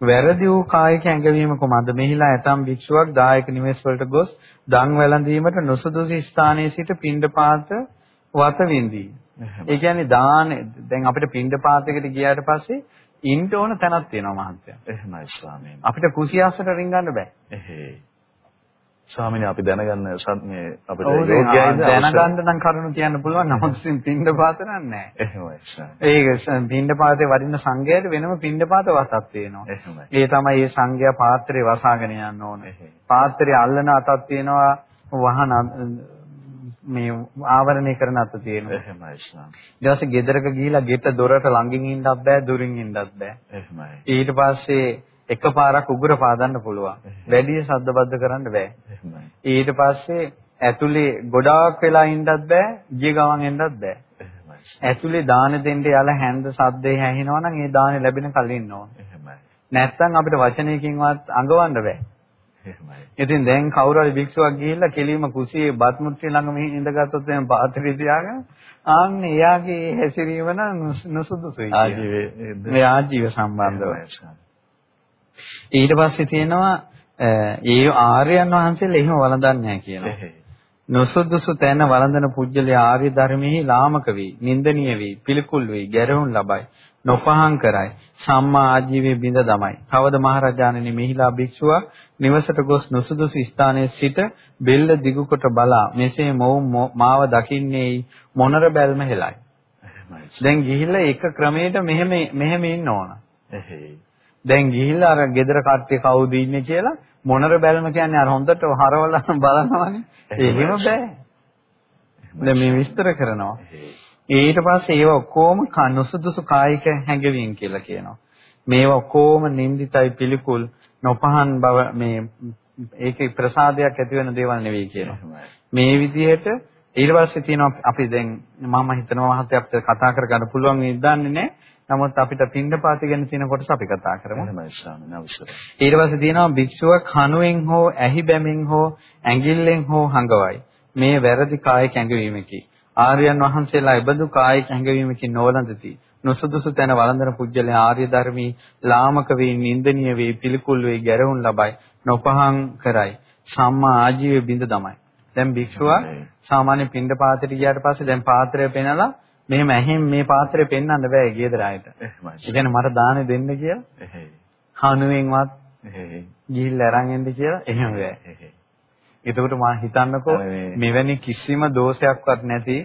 වැරදි වූ කායික ඇඟවීම කුමක්ද? මෙහිලා ඇතම් භික්ෂුවක් දායක නිවෙස් වලට ගොස් දන් වැළඳීමට නුසුදුසු ස්ථානයේ සිට පිණ්ඩපාත වත විඳී. ඒ කියන්නේ දාන දැන් අපිට පිණ්ඩපාතයකට ගියාට පස්සේ ඉන්න ඕන තැනක් තියෙනවා මහත්තයා. එහෙමයි ස්වාමීනි. අපිට කුසියාසට රින්ගන්න බෑ. එහෙයි. ස්වාමීනි අපි දැනගන්න මේ අපිට යෝග්‍යයිද දැනගන්න නම් කරුණු කියන්න පුළුවන් නමුත් පින්ඩපාත නෑ. එහෙමයි. ඒක පින්ඩපාතේ වඩින සංඝයාට වෙනම පින්ඩපාත වතක් තියෙනවා. ඒ තමයි මේ සංඝයා පාත්‍රේ වසාගෙන යන්න ඕනේ. පාත්‍රේ අල්ලන අතක් තියෙනවා වහන මේ ආවරණය කරන අත තියෙනවා. එහෙමයි. ඊට පස්සේ ගෙදරක ගිහිලා ගෙට දොරට ළඟින් ඉන්නත් බෑ දුරින් ඉන්නත් බෑ. එහෙමයි. ඊට පස්සේ එකපාරක් උගුර පාදන්න පුළුවන්. වැඩි ශබ්දබද්ධ කරන්න බෑ. ඊට පස්සේ ඇතුලේ ගොඩාක් වෙලා ඉන්නත් බෑ, ගිය ගමන් එන්නත් බෑ. ඇතුලේ දාන දෙන්න යාලා හැන්ද සද්දේ ඇහෙනවා නම් ඒ දානේ ලැබෙන කල ඉන්න ඕන. නැත්තම් අපිට වචනයකින්වත් අඟවන්න බෑ. ඉතින් දැන් කවුරු හරි භික්ෂුවක් ගිහිල්ලා කෙලිම කුසියේ බත් මුට්ටිය ළඟ මෙහි ඉඳගත්තොත් එහෙනම් පාත්‍රය තියාගෙන ආන්නේ එයාගේ හැසිරීම නම් නුසුදුසුයි. ආජීවයේ මේ ආජීව සම්බන්ධව. ඊට පස්සේ තියෙනවා ඒ ආර්යයන් වහන්සේලා එහෙම වළඳන්නේ. එහෙයි. නොසුදුසු තැන වළඳන පුජ්‍යලේ ආර්ය ධර්මෙහි ලාමක වේ, නිന്ദනීය වේ, පිළිකුල් වේ, ගැරහුම් ලබයි, නොපහන් කරයි, සම්මා ආජීවයේ බිඳ දමයි. කවද මහරජාණනි මෙහිලා භික්ෂුව නිවසට ගොස් නොසුදුසු ස්ථානයේ සිට බෙල්ල දිගුකොට බලා මෙසේ මොවුන් මාව දකින්නේයි මොනර බැල්ම හෙලයි. දැන් ගිහිල්ලා එක ක්‍රමයකට මෙහෙම මෙහෙම ඉන්න ඕන. එහෙයි. දැන් ගිහිල්ලා අර ගෙදර කට්ටිය කවුද ඉන්නේ කියලා මොනර බැලම කියන්නේ අර හොඳට හරවලා බලනවානේ. එහෙම බෑ. දැන් මේ විස්තර කරනවා. ඊට පස්සේ ඒව ඔක්කොම කනුසුදුසු කායික හැඟවීම් කියලා කියනවා. මේවා ඔක්කොම නින්දිතයි පිළිකුල් නොපහන් බව මේ ඒකේ ප්‍රසාදයක් ඇති වෙන දේවල් නෙවෙයි කියනවා. මේ විදිහට ඊට පස්සේ තියෙනවා අපි දැන් මම හිතනවා මහත්තයා අපිට කතා කරගන්න පුළුවන් දන්නේ නැහැ. නමුත් අපිට පින්ඩපාත ගැන තියෙන කොටස අපි කතා කරමු. එහෙමයි ස්වාමීනි අවසරයි. ඊට පස්සේ තියෙනවා භික්ෂුව කනුවෙන් හෝ ඇහි බැමින් හෝ ඇඟිල්ලෙන් හෝ හඟවයි. මේ වැරදි කායික ඇඟවීමකි. ආර්යයන් වහන්සේලා ඉබඳු කායික ඇඟවීමකින් නොවලඳති. නොසුදුසු තැන වළඳන පුජ්‍යලයා ආර්ය ධර්මී ලාමක වේ, නිന്ദනීය වේ, පිළිකුල් වේ, ගැරහුම් ලබයි, නොපහන් කරයි. සම්මා ආජීවයේ බිඳ දමයි. දැන් භික්ෂුව සාමාන්‍ය පින්ඩ පාත්‍රයට ගියාට පස්සේ දැන් පාත්‍රය පෙනලා මෙහෙම ඇහෙන් මේ පාත්‍රය පෙන්වන්න බෑ ගෙදර අයට. එහෙමයි. ඒ කියන්නේ මට දානෙ දෙන්න කියලා එහෙයි. හනුවෙන්වත් එහෙයි. ගිහිල්ලා අරන් එන්න කියලා එහෙම බෑ. එහෙයි. එතකොට මම හිතන්නකෝ මෙවැනි කිසිම දෝෂයක්වත් නැති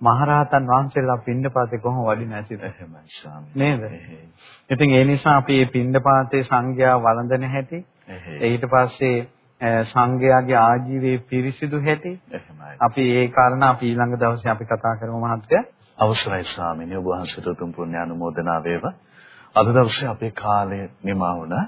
මහරහතන් වහන්සේලා පින්ඩපාතේ කොහොම වඩින්නේ නැතිද? එහෙමයි ස්වාමීනි. නේද? එහෙයි. ඉතින් ඒ නිසා අපි මේ පින්ඩපාතේ සංඝයා වළඳන හැටි. ඊට පස්සේ සංඝයාගේ ආජීවයේ පිරිසිදු හැටි. අපි ඒ කාරණා අපි ඊළඟ දවසේ අපි කතා කරමු මහත්තයා. අවසරයි ස්වාමීනි ඔබ වහන්සේට උතුම් පුණ්‍ය අනුමෝදනා වේවා. අද දවසේ අපේ කාලය නිමා වුණා.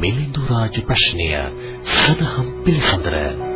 මිලිඳු රාජ ප්‍රශ්නය සදහම් පිළිසඳර